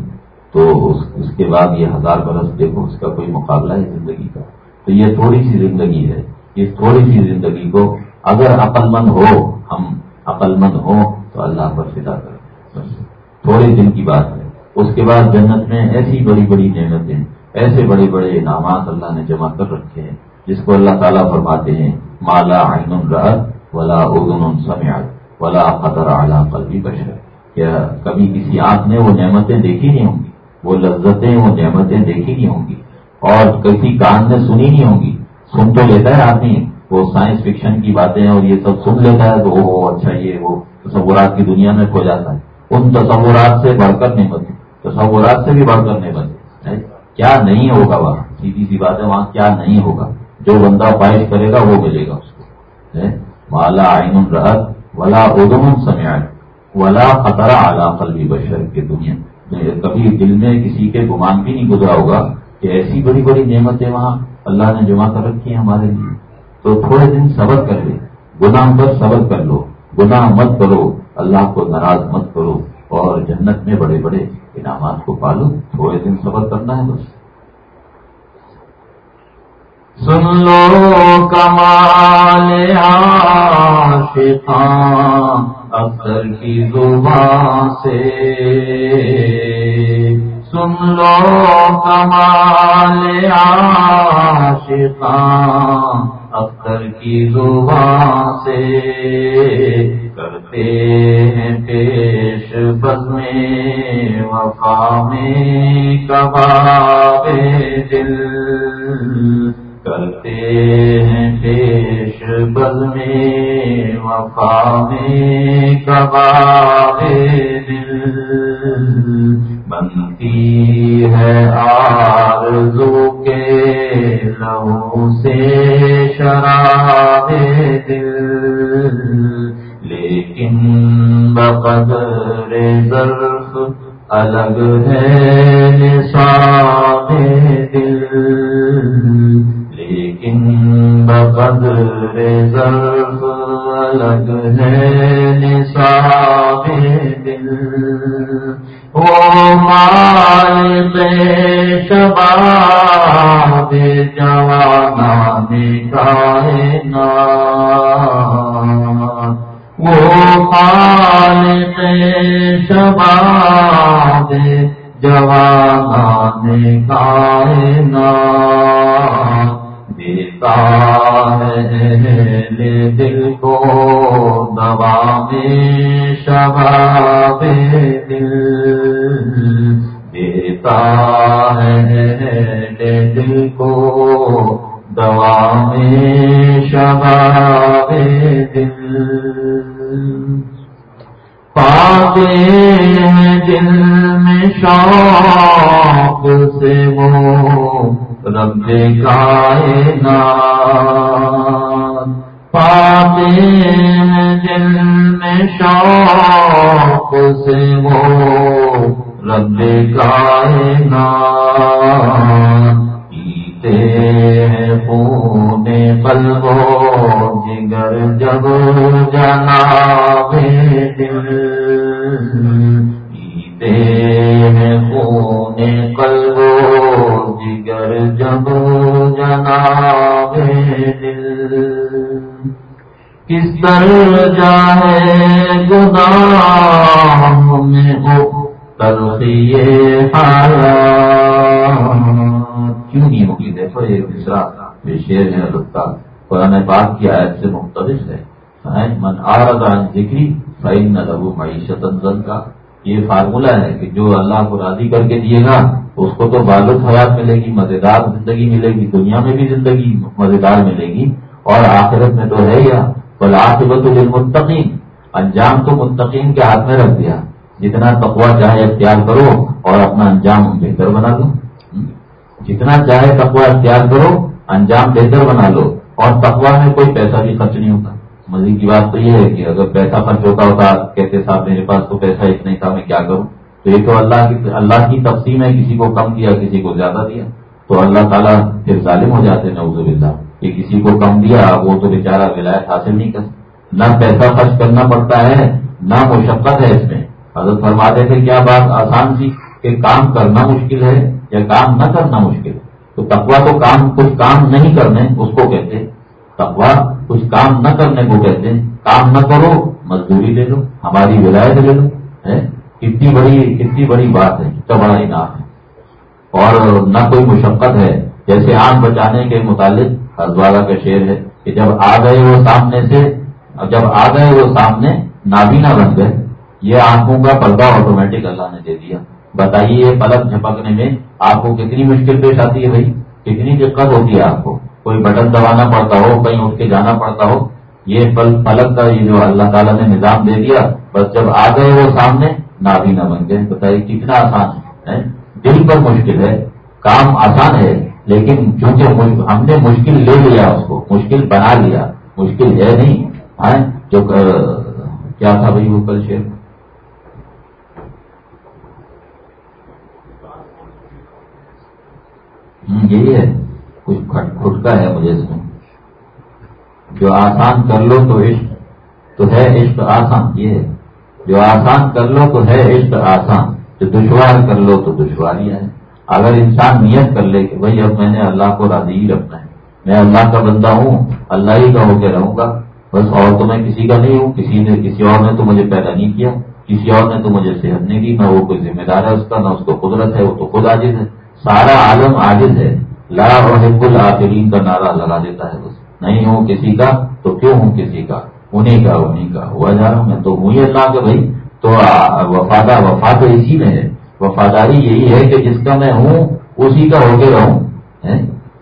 تو اس کے بعد یہ ہزار برس دیکھو، اس کا کوئی مقابلہ ہے زندگی کا؟ تو یہ تھوڑی سی زندگی ہے۔ اس تھوڑی سی زندگی کو اگر عقل مند ہو، ہم عقل مند ہو تو اللہ پر فدا کریں۔ تھوڑے دن کی بات ہے۔ اس کے بعد جنت میں ایسی بڑی بڑی نعمتیں، ایسے بڑے بڑے انعامات اللہ نے جمع کر رکھے ہیں، جس کو اللہ تعالیٰ فرماتے ہیں مالا عین رحت ولا اردن سمیات ولا قطر اعلیٰ قلبی بشر۔ کیا کبھی کسی آنکھ نے وہ نعمتیں دیکھی نہیں ہوں گی؟ وہ لذتیں، وہ نعمتیں دیکھی نہیں ہوں گی۔ اور کسی کان نے سنی نہیں ہوں گی۔ سن تو لیتا ہے آدمی۔ وہ سائنس فکشن کی باتیں اور یہ سب سن لیتا ہے تو وہ اچھا یہ وہ تصورات کی دنیا میں کھو جاتا ہے۔ ان تصورات سے بڑھ کر نہیں بنتے۔ تصورات سے بھی بڑھ کر نہیں بنتے۔ کیا نہیں ہوگا وہاں؟ سیدھی سی بات ہے، وہاں کیا نہیں ہوگا؟ جو بندہ خواہش کرے گا، وہ ملے گا اس کو۔ مالا آئین الرحت ولا ادم سمیات ولا خطرہ اعلیٰ قلبی بشر کے دنیا کبھی دل میں کسی کے گمان بھی نہیں گزرا ہوگا کہ ایسی بڑی بڑی نعمتیں وہاں اللہ نے جمع کر رکھی ہیں ہمارے لیے، تو تھوڑے دن صبر کر لے۔ گناہ پر صبر کر لو۔ گناہ مت کرو۔ اللہ کو ناراض مت کرو۔ اور جنت میں بڑے بڑے انعامات کو پالو۔ تھوڑے دن صبر کرنا ہے بس۔ سن لو کمال عاشقان کی زبان سے۔ سن لو کمال اکثر کی زبان سے کرتے ہیں پیش بس وفا میں کباب دل۔ کرتے ہیں پیش بل میں، وفا میں کباب دل۔ بنتی ہے آرزو کے لہو سے شراب دل۔ لیکن بقدر ظرف الگ ہے نصاب دل۔ بقدر ظرف الگ ہے نصاب دل۔ وہ مال پہ شباب جوانان کائنات۔ وہ مال پہ شباب جوانان کائنات۔ دیتا ہے دل کو دبا میں شباب دل دیتا ہے دل کو دوا میں شباب دل پاتے ہیں دل میں شوق سے وہ رب کائنات پاتے ہیں دل میں شوق سے وہ رب کائنات پیتے ہیں خون قلب جگر جب جنا دل۔ پیتے ہیں خون قلب جب جنا دل کس طر جائے گناہ میں ہو تلخی کیوں نہیں ہوگی دیکھو یہ دوسرا یہ شیر ہے رکھتا قرآن پاک کی آیت سے مختلف ہے من آرد عن ذکری فائن نہ لگو معیشت کا یہ فارمولہ ہے کہ جو اللہ کو راضی کر کے دیے گا اس کو تو بالت حیات ملے گی، مزیدار زندگی ملے گی، دنیا میں بھی زندگی مزیدار ملے گی، اور آخرت میں تو ہے یا بلاقبت للمتقین۔ انجام تو متقین کے ہاتھ میں رکھ دیا۔ جتنا تقوا چاہے اختیار کرو اور اپنا انجام بہتر بنا دو۔ جتنا چاہے تقوا اختیار کرو، انجام بہتر بنا لو۔ اور تقوا میں کوئی پیسہ بھی خرچ نہیں ہوتا۔ مزید کی بات تو یہ ہے کہ اگر پیسہ خرچ ہوتا ہوتا کہتے صاحب میرے پاس تو پیسہ اتنا ہی تھا، میں کیا کروں؟ تو یہ تو اللہ کی اللہ کی تقسیم ہے، کسی کو کم دیا، کسی کو زیادہ دیا۔ تو اللہ تعالیٰ پھر ظالم ہو جاتے ہیں نوز اللہ کہ کسی کو کم دیا، وہ تو بیچارہ ولایت حاصل نہیں کر نہ پیسہ خرچ کرنا پڑتا ہے، نہ مشقت ہے اس میں۔ حضرت فرما دیتے کیا بات آسان سی؟ کہ کام کرنا مشکل ہے یا کام نہ کرنا مشکل۔ ہے تو تقوا تو کام، کچھ کام نہیں کرنے، اس کو کہتے تقوا کچھ کام نہ کرنے کو کہتے کام نہ کرو، مزدوری لے لو، ہماری ولایت لے لو کتنی بڑی کتنی بڑی بات ہے، اتنا بڑا انعام ہے۔ اور نہ کوئی مشقت ہے، جیسے آنکھ بچانے کے متعلق ہزوالا کا شعر ہے کہ جب آ گئے وہ سامنے سے، جب آ گئے وہ سامنے، نابینا بن گئے۔ یہ آنکھوں کا پردہ آٹومیٹک اللہ نے دے دیا۔ بتائیے پلک جھپکنے میں آپ کو کتنی مشکل پیش آتی ہے بھائی؟ کتنی دقت ہوتی ہے آپ کو؟ کوئی بٹن دبانا پڑتا ہو، کہیں اٹھ کے جانا پڑتا ہو، یہ پلک کا یہ جو اللہ تعالیٰ نے نظام دے دیا، بس جب آ گئے وہ سامنے نابینا بن گئے بتائیے کتنا آسان ہے دل پر مشکل ہے، کام آسان ہے، لیکن چونکہ ہم نے مشکل لے لیا اس کو، مشکل بنا لیا، مشکل ہے نہیں جو کیا تھا بھائی وہ کل شیر یہی ہے، کچھ کھٹکا ہے مجھے اس میں۔ جو آسان کر لو تو عشق، تو ہے عشق آسان، یہ ہے۔ جو آسان کر لو تو ہے عشق آسان، جو دشوار کر لو تو دشواریاں ہیں اگر انسان نیت کر لے کہ بھائی اب میں نے اللہ کو راضی ہی رکھنا ہے، میں اللہ کا بندہ ہوں، اللہ ہی کا ہو کے رہوں گا، بس اور تو میں کسی کا نہیں ہوں، کسی نے، کسی اور نے تو مجھے پیدا نہیں کیا، کسی اور نے تو مجھے صحت نہیں دی، نہ وہ کوئی ذمہ دار ہے اس کا، نہ اس کو قدرت ہے، وہ تو خود عاجز ہے۔ سارا عالم عاجز ہے۔ لا رحب العافرین کا نعرہ لگا دیتا ہے بس۔ نہیں ہوں کسی کا تو کیوں ہوں کسی کا؟ انہیں کا انہیں کا ہوا جا رہا ہوں میں تو ہوں اللہ کہ بھائی۔ تو وفادہ وفا تو اسی میں ہے۔ وفاداری یہی ہے کہ جس کا میں ہوں، اسی کا ہو کے رہوں۔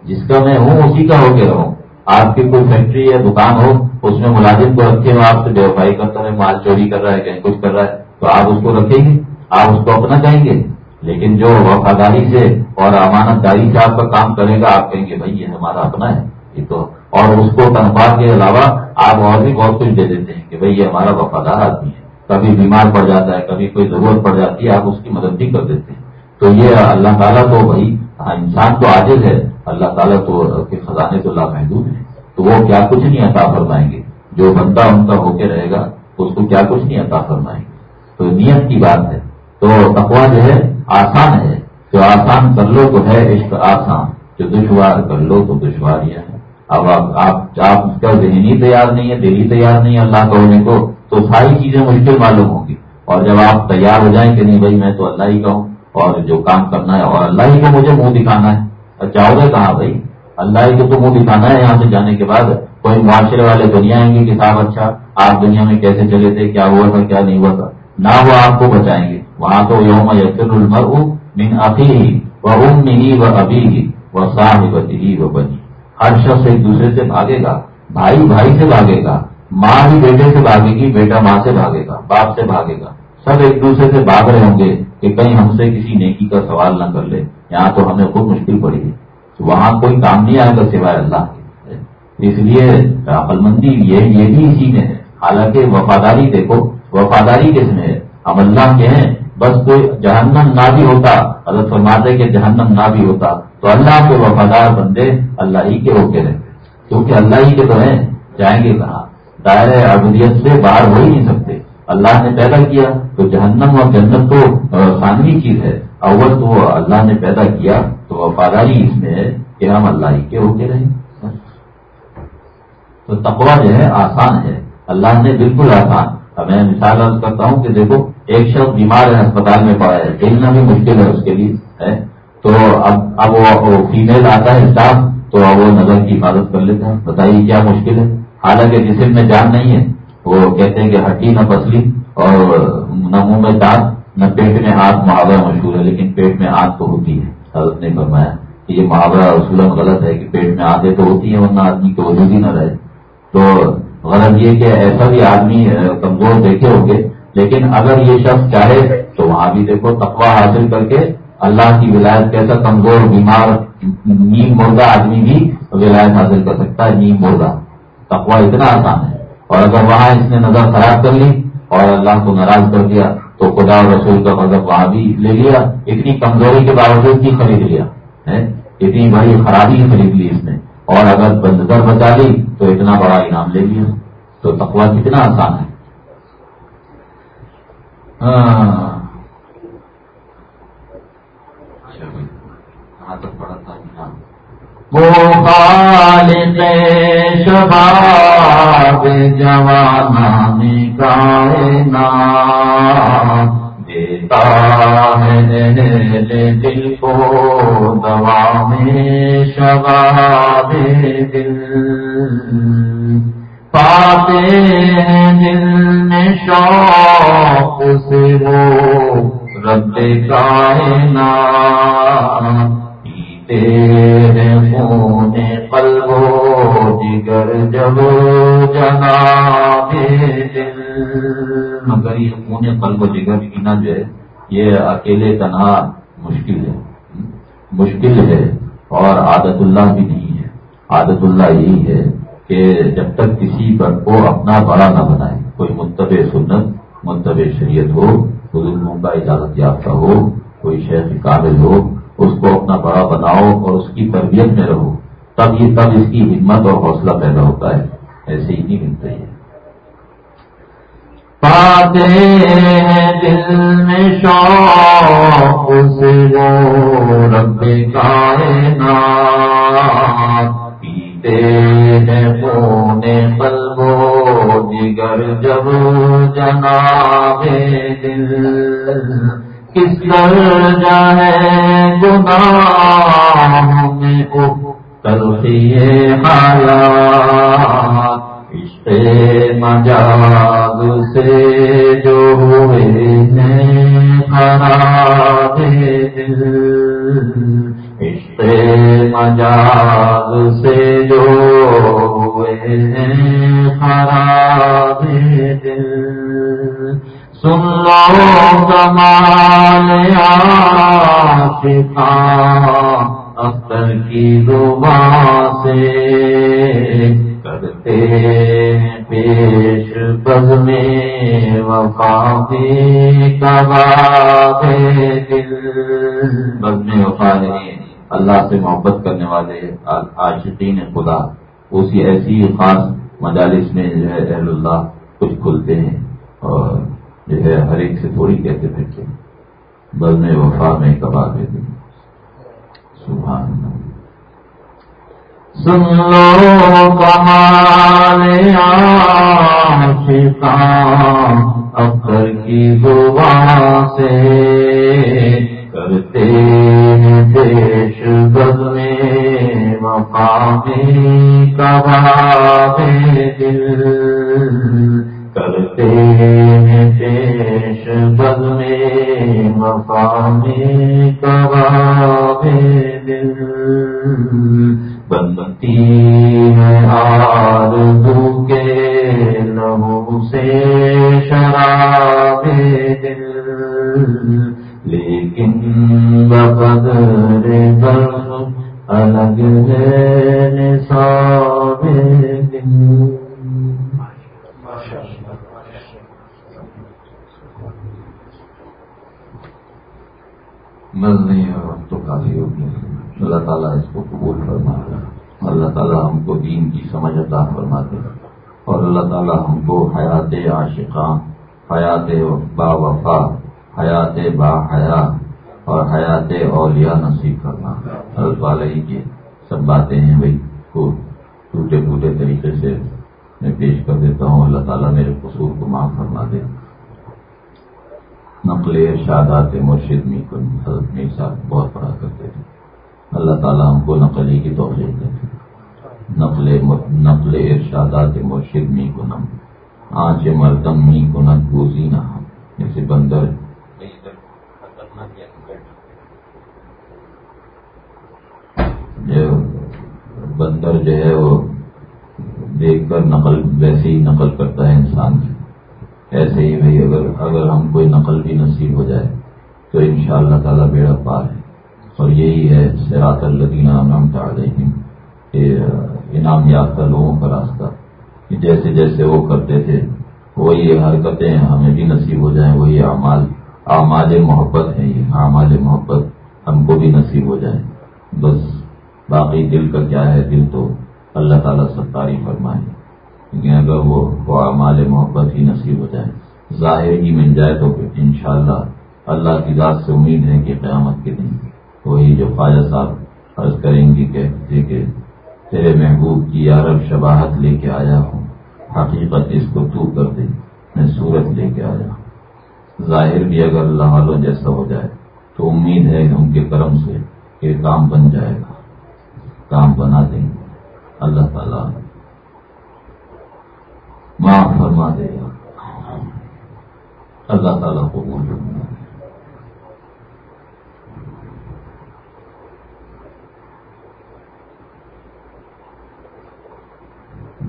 جس کا میں ہوں، اسی کا ہو کے رہوں۔ آپ کی کوئی فیکٹری یا دکان ہو، اس میں ملازم کو رکھے ہو آپ سے بے وفائی کرتا ہے، مال چوری کر رہا ہے، کہیں کچھ کر رہا ہے، تو آپ اس کو رکھیں گے۔ آپ اس کو اپنا کہیں گے۔ لیکن جو وفاداری سے اور امانت داری سے آپ کا کام کرے گا، آپ کہیں گے، بھائی یہ ہمارا اپنا ہے۔ یہ تو اور اس کو تنخواہ کے علاوہ آپ اور بھی بہت کچھ دے دیتے ہیں کہ بھائی یہ ہمارا وفادار آدمی ہے۔ کبھی بیمار پڑ جاتا ہے، کبھی کوئی ضرورت پڑ جاتی ہے، آپ اس کی مدد بھی کر دیتے ہیں۔ تو یہ اللہ تعالیٰ تو بھائی ہاں، انسان تو عاجز ہے، اللہ تعالیٰ تو کے خزانے تو اللہ محدود ہے تو وہ کیا کچھ نہیں عطا فرمائیں گے۔ جو بندہ ان کا ہو کے رہے گا، اس کو کیا کچھ نہیں عطا فرمائیں گے۔ تو نیت کی بات ہے۔ تو تقوا جو ہے، آسان ہے۔ جو آسان کر لو تو ہے عشق آسان، جو دشوار کر لو تو دشواریاں ہیں۔ اب آپ آپ کا ذہنی تیار نہیں ہے، دلی تیار نہیں ہے، اللہ کا ہونے کو تو ساری چیزیں مشکل معلوم ہوں گی۔ اور جب آپ تیار ہو جائیں کہ نہیں بھائی میں تو اللہ ہی کا ہوں، اور جو کام کرنا ہے، اور اللہ ہی کو مجھے منہ دکھانا ہے۔ چاہو گے کہاں بھائی؟ اللہ ہی کو تو منہ دکھانا ہے یہاں سے جانے کے بعد۔ کوئی معاشرے والے دنیا آئیں گے کتاب اچھا آپ دنیا میں کیسے چلے تھے، کیا ہوا تھا، کیا نہیں ہوا تھا؟ نہ وہ آپ کو بچائیں گے۔ وہاں تو یوم یسر المر من ابھی ہی وہ ام ہی وہ ابھی ہی وہ صاحب ہی وہ بنی ہر شخص ایک دوسرے سے بھاگے گا، بھائی بھائی سے بھاگے گا، ماں بھی بیٹے سے بھاگے گی، بیٹا ماں سے بھاگے گا، باپ سے بھاگے گا۔ سب ایک دوسرے سے بھاگ رہے ہوں گے کہ کہیں ہم سے کسی نیکی کا سوال نہ کر لے۔ یہاں تو ہمیں خوب مشکل پڑی ہے۔ وہاں کوئی کام نہیں آئے گا سوائے اللہ کے۔ اس لیے عقل مندی یہ بھی اسی میں ہے۔ حالانکہ وفاداری دیکھو، وفاداری کس میں ہے؟ ہم اللہ کے ہیں، بس کوئی جہنم نہ بھی ہوتا، حضرت فرماتے کہ جہنم نہ بھی ہوتا۔ تو اللہ کے وفادار بندے اللہ ہی کے ہو کے رہتے کیونکہ اللہ ہی کے تو ہیں، جائیں گے کہاں؟ دائرۂ ابدیت سے باہر ہو ہی نہیں سکتے۔ اللہ نے پیدا کیا تو جہنم اور جنت تو ثانوی چیز ہے۔ اول تو اللہ نے پیدا کیا تو وفاداری اس میں ہے کہ ہم اللہ ہی کے ہو کے رہیں۔ تو تقوا جو ہے، آسان ہے۔ اللہ نے بالکل آسان۔ اب میں مثال عرض کرتا ہوں کہ دیکھو، ایک شخص بیمار ہے اسپتال میں پڑا ہے۔ کھیلنا بھی مشکل ہے اس کے لیے، ہے۔ تو اب اب وہ فیمل آتا ہے اسٹاف تو اب وہ نظر کی حفاظت کر لیتا ہے۔ بتائیے کیا مشکل ہے؟ حالانکہ جسم میں جان نہیں ہے۔ وہ کہتے ہیں کہ ہڈی نہ پسلی اور نہ منہ میں دانت، نہ پیٹ میں ہاتھ محاورہ مشہور ہے، لیکن پیٹ میں آنکھ تو ہوتی ہے۔ حضرت نے فرمایا کہ یہ محاورہ رسول غلط ہے کہ پیٹ میں آدھے تو ہوتی ہے ورنہ آدمی کو وجود ہی نہ رہے۔ تو غلط یہ کہ ایسا بھی آدمی کمزور دیکھے ہوں گے لیکن اگر یہ شخص چاہے تو وہاں بھی دیکھو تقوا حاصل کر کے اللہ کی ولایت کیسا کمزور بیمار، نیم مردہ آدمی بھی ولایت حاصل کر سکتا ہے، نیم مردہ۔ تقوا اتنا آسان ہے۔ اور اگر وہاں اس نے نظر خراب کر لی اور اللہ کو ناراض کر دیا، تو خدا اور رسول کا مذہب وہاں بھی لے لیا، اتنی کمزوری کے باوجود بھی خرید لیا اتنی بڑی خرابی خرید لی اس نے۔ اور اگر بندر بچا لی، تو اتنا بڑا انعام لے لیا۔ تو تقوا کتنا آسان ہے۔ ہاں۔ ہاں تک پڑا تھا وہ خالق شباب جوانان کائنات، دیتا ہے دل کو دوا میں شباب دل۔ پاتے ہیں دل میں شوق سے وہ رب کائنات۔ خون قلب جگر جب جنا مگر یہ خون قلب و جگر پینا جو ہے یہ اکیلے تنہا مشکل ہے۔ مشکل ہے اور عادت اللہ بھی نہیں ہے۔ عادت اللہ یہی ہے کہ جب تک کسی پر کو اپنا بڑا نہ بنائے، کوئی متبع سنت متبع شریعت ہو بزرگوں کا اجازت یافتہ ہو، کوئی شہر قابل ہو اس کو اپنا بڑا بناؤ اور اس کی تربیت میں رہو، تب یہ تب اس کی ہمت اور حوصلہ پیدا ہوتا ہے۔ ایسے ہی نہیں ملتا ہے۔ پاتے دل میں شوق سے وہ رب کائنات، پیتے ہیں پونے قلب و جگر جب جناب دل۔ کس در جانے گناہ میں تلخی حالات، عشق مجاز سے جو ہوئے ہیں خراب دل عشق مجاز سے جو ہوئے ہیں، خراب دل۔ سن لو کمال اختر کی زبان سے کرتے پیش بز میں وفا کباب دل بز میں وفا نہیں اللہ سے محبت کرنے والے عاشقین خدا اسی ایسی خاص مجالس میں جو ہے اہل اللہ کچھ کھلتے ہیں اور جو ہے ہر ایک سے تھوڑی کہتے تھے کہ بل میں وفا میں کبا دے دیں۔ سبحان سن لو کمال اکثر کی زبان سے کرتے دیش بد میں مقامی کباب دل۔ کرتے ہیں پیش بد میں مقامی کباب دل۔ بنتی ہے ہار کے لہو سے شراب دل۔ لیکن بقدر درد الگ ہے نصاب دل۔ نہیں اور تو کافی ہوگی اللہ تعالیٰ اس کو قبول فرما اللہ تعالیٰ ہم کو دین کی سمجھ عطا فرما دے اور اللہ تعالیٰ ہم کو حیات عاشقاں، حیات با وفا، حیات با حیا اور حیات اولیاء نصیب کرنا حضرت کی سب باتیں ہیں بھائی کو ٹوٹے پھوٹے طریقے سے میں پیش کر دیتا ہوں۔ اللہ تعالیٰ میرے قصور کو معاف فرما دے۔ نقل ارشادات مرشد می کن حضرت میر صاحب بہت پڑھا کرتے تھے۔ اللہ تعالیٰ ہم کو نقلی کی توفیق دے۔ نقل نقل ارشادات مرشد می کنم آنچ مردم می کنت گوزی نہ جیسے بندر جو بندر جو ہے وہ دیکھ کر نقل ویسے ہی نقل کرتا ہے انسان۔ کی ایسے ہی بھائی، اگر اگر ہم کوئی نقل بھی نصیب ہو جائے، تو ان شاء اللہ تعالیٰ بیڑا پار ہے۔ اور یہی ہے سیرات الدینہ نام تعلیم انعام یافتہ لوگوں کا راستہ۔ جیسے جیسے وہ کرتے تھے، وہی حرکتیں ہمیں بھی نصیب ہو جائیں، وہی اعمال اعمال محبت ہیں یہ۔ ہاں، اعمال محبت ہم کو بھی نصیب ہو جائے۔ بس باقی دل کا کیا ہے؟ دل تو اللہ تعالیٰ ستاری فرمائے۔ لیکن اگر وہ اعمال محبت ہی نصیب ہو جائے۔ ظاہر ہی مل جائے تو انشاءاللہ اللہ کی ذات سے امید ہے کہ قیامت کے دن وہی جو خواجہ صاحب عرض کریں گی کہ جی تیرے محبوب کی عرب شباہت لے کے آیا ہوں، حقیقت اس کو تو کر دے، میں صورت لے کے آیا ہوں۔ ظاہر بھی اگر اللہ والوں جیسا ہو جائے تو امید ہے ان کے کرم سے کہ کام بن جائے گا، کام بنا دیں گے۔ اللہ تعالیٰ معاف فرما دے گا۔ اللہ تعالیٰ کو بول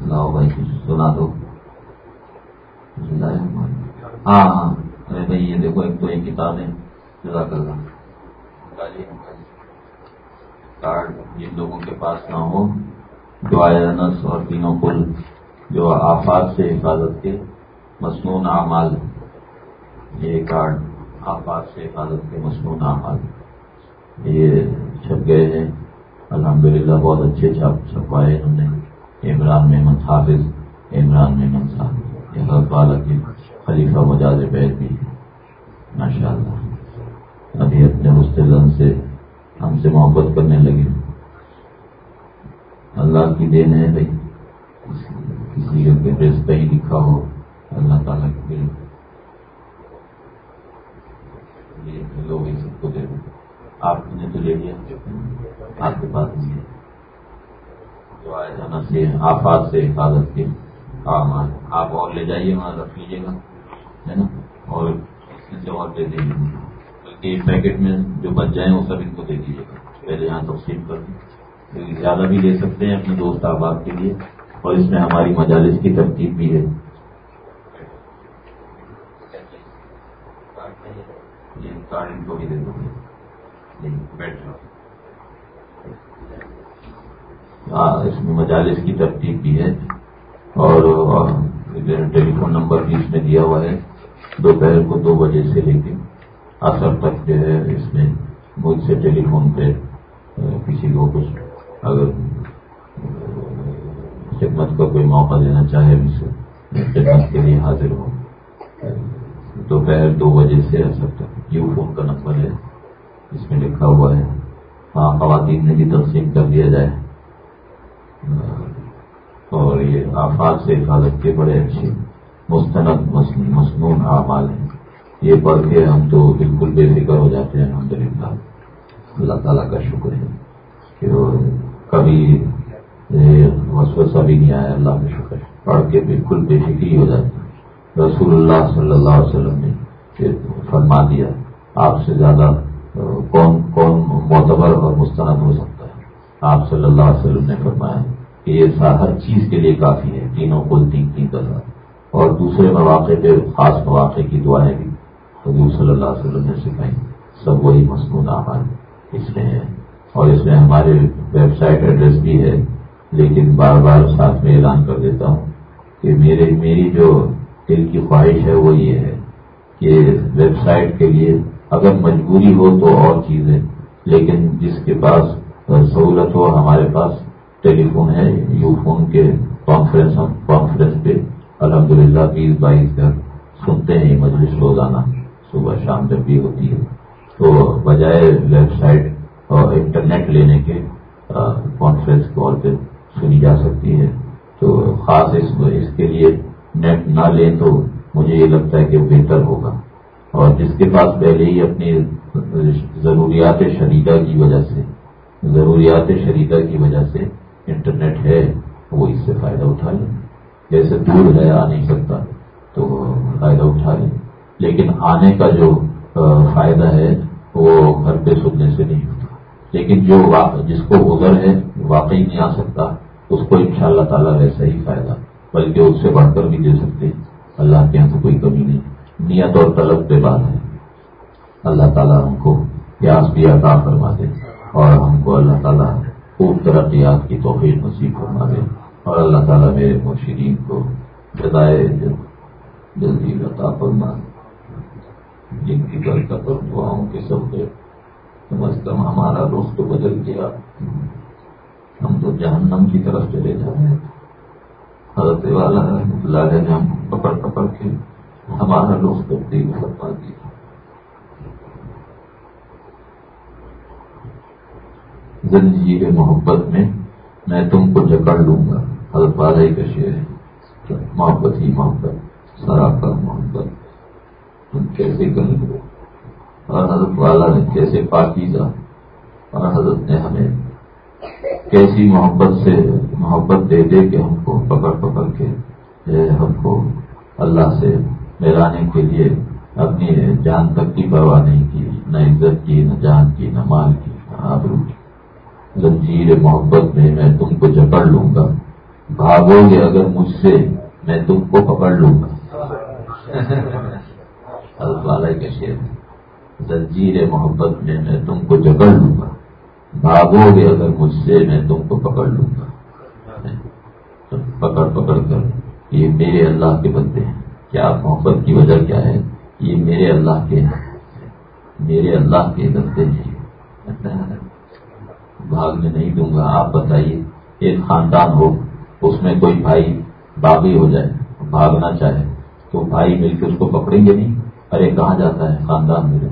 لاؤ بھائی، سنا دو۔ ہاں ہاں۔ ارے بھائی، یہ دیکھو، ایک تو ایک کتاب ہے۔ جزاک اللہ۔ کارڈ، جن لوگوں کے پاس نہ ہو، دعائے نس اور تینوں پل جو آفات سے حفاظت کے مصنون اعمال یہ کارڈ آفات سے حفاظت کے مصنون اعمال یہ چھپ گئے ہیں۔ الحمدللہ بہت اچھے چھپ چھپائے انہوں نے۔ عمران محمد حافظ، عمران محمد صاحب، یہ حضرت والا کے خلیفہ مجاز بیت بھی ماشاء اللہ ابھی اپنے مستن سے ہم سے محبت کرنے لگے۔ اللہ کی دین ہے بھائی۔ کسی کے پہ ہی لکھا ہو اللہ تعالیٰ کے لوگ سب کو دے دو آپ نے تو لے لیا۔ آپ کے پاس نہیں ہے۔ سے، آفات سے حفاظت کے اعمال آپ اور لے جائیے وہاں، رکھ لیجیے گا۔ ہے نا؟ اور اس سے اور دے دیجیے بلکہ پیکٹ میں جو بچ جائیں، وہ سب ان کو دے دیجیے گا۔ پہلے یہاں تقسیم کر دیں۔ زیادہ بھی لے سکتے ہیں اپنے دوست احباب کے لیے۔ اور اس میں ہماری مجالس کی ترتیب بھی ہے۔ ہاں، اس میں مجالس کی ترتیب بھی ہے۔ اور ٹیلی فون نمبر بھی اس میں دیا ہوا ہے۔ دوپہر کو دو بجے سے لے کے اثر تک جو ہے، اس میں مجھ سے ٹیلی فون پہ کسی کو کچھ اگر خدمت کا کوئی موقع دینا چاہے اس سے خدمت کے لیے حاضر ہوں۔ دوپہر دو بجے سے اثر تک یو فون کا نمبر ہے۔ اس میں لکھا ہوا ہے۔ ہاں خواتین نے بھی تقسیم کر دیا جائے۔ اور یہ آفات سے حفاظت کے بڑے اچھے، مستند مصنون اعمال ہیں۔ یہ پڑھ کے ہم تو بالکل بے فکر ہو جاتے ہیں الحمد للہ اللہ تعالیٰ کا شکر ہے کہ وہ کبھی وسوسہ بھی نہیں آیا، اللہ کا شکر ہے۔ پڑھ کے بالکل بے فکری ہو جاتی رسول اللہ صلی اللہ علیہ وسلم نے فرما دیا، آپ سے زیادہ کون کون معتبر اور مستند ہو سکتا ہے؟ آپ صلی اللہ علیہ وسلم نے فرمایا کہ یہ ہر چیز کے لیے کافی ہے، تینوں کل تین تین دفعہ اور دوسرے مواقع پہ خاص مواقع کی دعائیں بھی۔ حضور صلی اللہ علیہ وسلم نے سکھائی سب وہی مصنوع آباد اس میں ہے اور اس میں ہمارے ویب سائٹ ایڈریس بھی ہے۔ لیکن بار بار ساتھ میں اعلان کر دیتا ہوں کہ میرے میری جو دل کی خواہش ہے وہ یہ ہے کہ ویب سائٹ کے لیے اگر مجبوری ہو تو اور چیزیں، لیکن جس کے پاس سہولت ہو، ہمارے پاس ٹیلی فون ہے، یو فون کے کانفرنس کانفرنس پہ الحمد للہ بیس بائیس گھر سنتے ہیں مجلس روزانہ صبح شام جب بھی ہوتی ہے۔ تو بجائے ویب سائٹ اور انٹرنیٹ لینے کے کانفرنس کال پہ سنی جا سکتی ہے تو خاص اس اس کے لیے نیٹ نہ لیں تو مجھے یہ لگتا ہے کہ بہتر ہوگا۔ اور جس کے پاس پہلے ہی اپنی ضروریات شریدہ کی وجہ سے، ضروریات شریدہ کی وجہ سے انٹرنیٹ ہے، وہ اس سے فائدہ اٹھا لیں۔ جیسے دور ہے، آ نہیں سکتا، تو فائدہ اٹھا لیں۔ لیکن آنے کا جو فائدہ ہے، وہ گھر پہ سننے سے نہیں ہوتا۔ لیکن جو جس کو ادھر ہے، واقعی نہیں آ سکتا۔ اس کو ان شاء اللہ تعالیٰ ویسا ہی فائدہ، بلکہ اس سے بڑھ کر بھی دے سکتے اللہ کے یہاں تو کوئی کمی نہیں۔ نیت اور طلب پہ بات ہے۔ اللہ تعالیٰ ہم کو پیاس بھی عطا فرما دے اور ہم کو اللہ تعالیٰ خوب ترقیات کی توفیق نصیب فرما دے۔ اور اللہ تعالیٰ میرے مشرین کو جدائے جلدی عطا فرما۔ جن کی برکت اور دعاؤں کے سب کے کم از کم ہمارا رخ تو بدل گیا۔ ہم تو جہنم کی طرف چلے جا رہے ہیں حضرت والا اللہ نے ہم پکڑ پکڑ کے ہمارا رخ تبدیل فرما دیا۔ زنجیر محبت میں میں تم کو جکڑ لوں گا۔ حضرت والا کا شعر ہے۔ محبت ہی محبت سراپر محبت۔ تم کیسے کہیں گے اور حضرت والا نے کیسے پاکیزہ؟ اور حضرت نے ہمیں کیسی محبت سے محبت دے دے کے ہم کو پکڑ پکڑ کے ہم کو اللہ سے ملانے کے لیے اپنی جان تک کی پرواہ نہیں کی، نہ عزت کی، نہ جان کی، نہ مال کی، نہ آبرو کی۔ زنجیر محبت میں میں تم کو جکڑ لوں گا۔ بھاگو گے اگر مجھ سے، میں تم کو پکڑ لوں گا۔ والا کے شیر زنجیر محبت میں میں تم کو جکڑ لوں گا۔ بھاگو گے اگر مجھ سے میں تم کو پکڑ لوں گا۔ پکڑ پکڑ کر۔ یہ میرے اللہ کے بندے ہیں۔ کیا محبت کی وجہ کیا ہے؟ یہ میرے اللہ کے ہیں میرے اللہ کے بندے ہیں۔ بھاگنے نہیں دوں گا۔ آپ بتائیے، ایک خاندان ہو، اس میں کوئی بھائی باغی ہو جائے، بھاگنا چاہے، تو بھائی مل کے اس کو پکڑیں گے نہیں؟ ارے، کہاں جاتا ہے خاندان میرے؟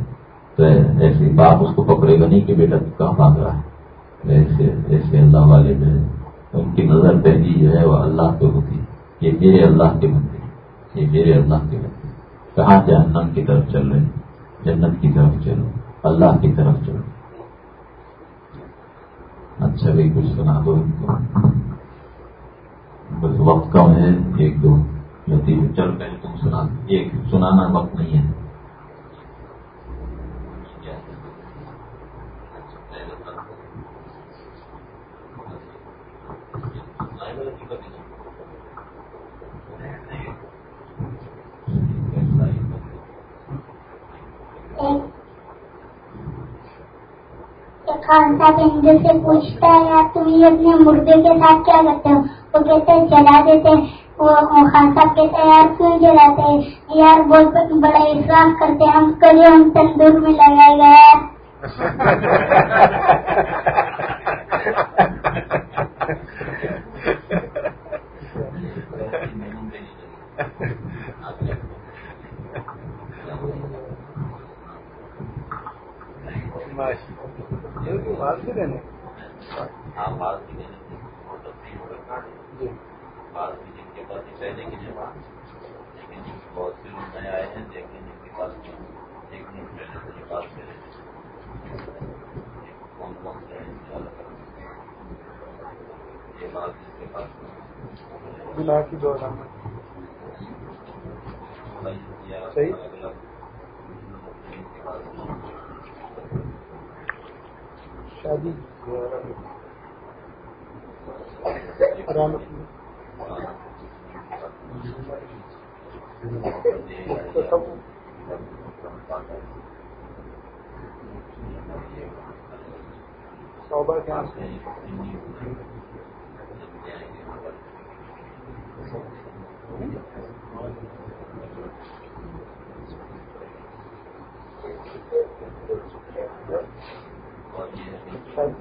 تو ایسے باپ اس کو پکڑے گا نہیں کہ بیٹا کہاں بھاگ رہا ہے؟ ایسے ایسے اللہ والے جو ہے ان کی نظر پہلی جو ہے وہ اللہ پہ ہوتی ہے۔ یہ میرے اللہ کے بندے یہ میرے اللہ کے بندے کہاں جہنم کی طرف چل رہے ہیں؟ جنت کی طرف چلو۔ اللہ کی طرف چلو۔ اچھا بھائی، کچھ سنا دو۔ بس وقت کم ہے، ایک دو۔ چل پہلے تم سنا ایک، سنانا وقت نہیں ہے۔ ساتھ اینجل سے پوچھتا ہے، یار، تم یہ اپنے مردے کے ساتھ کیا کرتے ہو؟ وہ کہتے ہیں، جلا دیتے وہ خان صاحب کہتے ہیں، یار، کیوں جلاتے ہیں؟ یار بہت بڑا احساس کرتے ہیں۔ ہم کل ہم تندور میں لگائے گئے بہت سے لوگ نئے آئے ہیں۔ دیکھیں جن کے پاس دیکھنے کے پاس کون کون سے ہیں؟ یہ بات جس کے پاس بنا کی صحیح۔ شادی۔ حرام کی شاید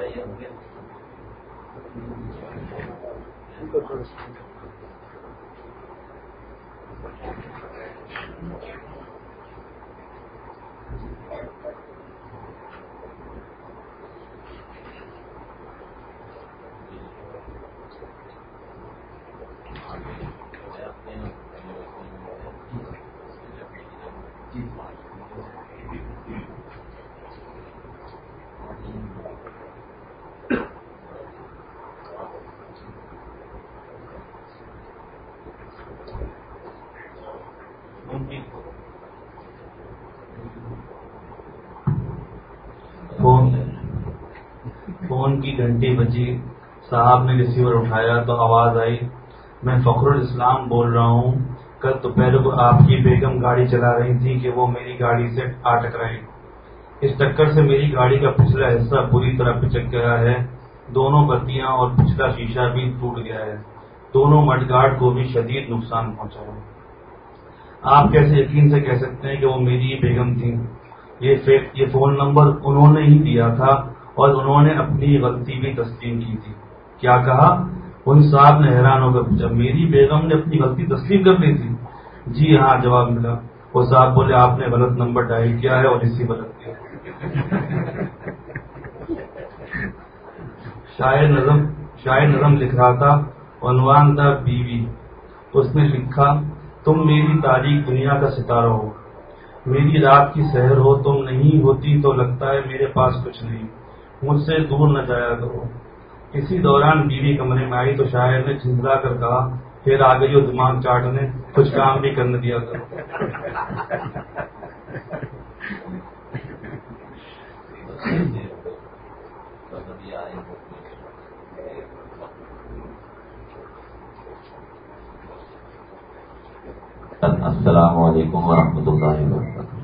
چاہیے ہوں فون کی گھنٹی بجی۔ صاحب نے ریسیور اٹھایا تو آواز آئی۔ میں فخر الاسلام بول رہا ہوں۔ کل دوپہر کو آپ کی بیگم گاڑی چلا رہی تھی کہ وہ میری گاڑی سے آ ٹکرائی اس ٹکر سے میری گاڑی کا پچھلا حصہ بری طرح پچک گیا ہے۔ دونوں بتیاں اور پچھلا شیشہ بھی ٹوٹ گیا ہے۔ دونوں مڈ گارڈ کو بھی شدید نقصان پہنچا ہے۔ آپ کیسے یقین سے کہہ سکتے ہیں کہ وہ میری بیگم تھی یہ فون نمبر انہوں نے ہی دیا تھا۔ اور انہوں نے اپنی غلطی بھی تسلیم کی تھی۔ کیا کہا؟ ان صاحب نے حیران ہو کر پوچھا میری بیگم نے اپنی غلطی تسلیم کر لی تھی۔ جی ہاں جواب ملا۔ وہ صاحب بولے، آپ نے غلط نمبر ڈائل کیا ہے اور اسی غلط کیا شاعر نظم شاعر نظم لکھ رہا تھا، عنوان تھا بیوی۔ اس نے لکھا، تم میری تاریخ دنیا کا ستارہ ہو۔ میری رات کی سحر ہو، تم نہیں ہوتی تو لگتا ہے میرے پاس کچھ نہیں۔ مجھ سے دور نہ جایا کرو۔ اسی دوران بیوی کمرے میں آئی تو شاعر نے چندرا کر کہا، پھر آ گئی دماغ چاٹنے کچھ کام بھی کرنے دیا کرو السلام علیکم ورحمۃ اللہ وبرکاتہ۔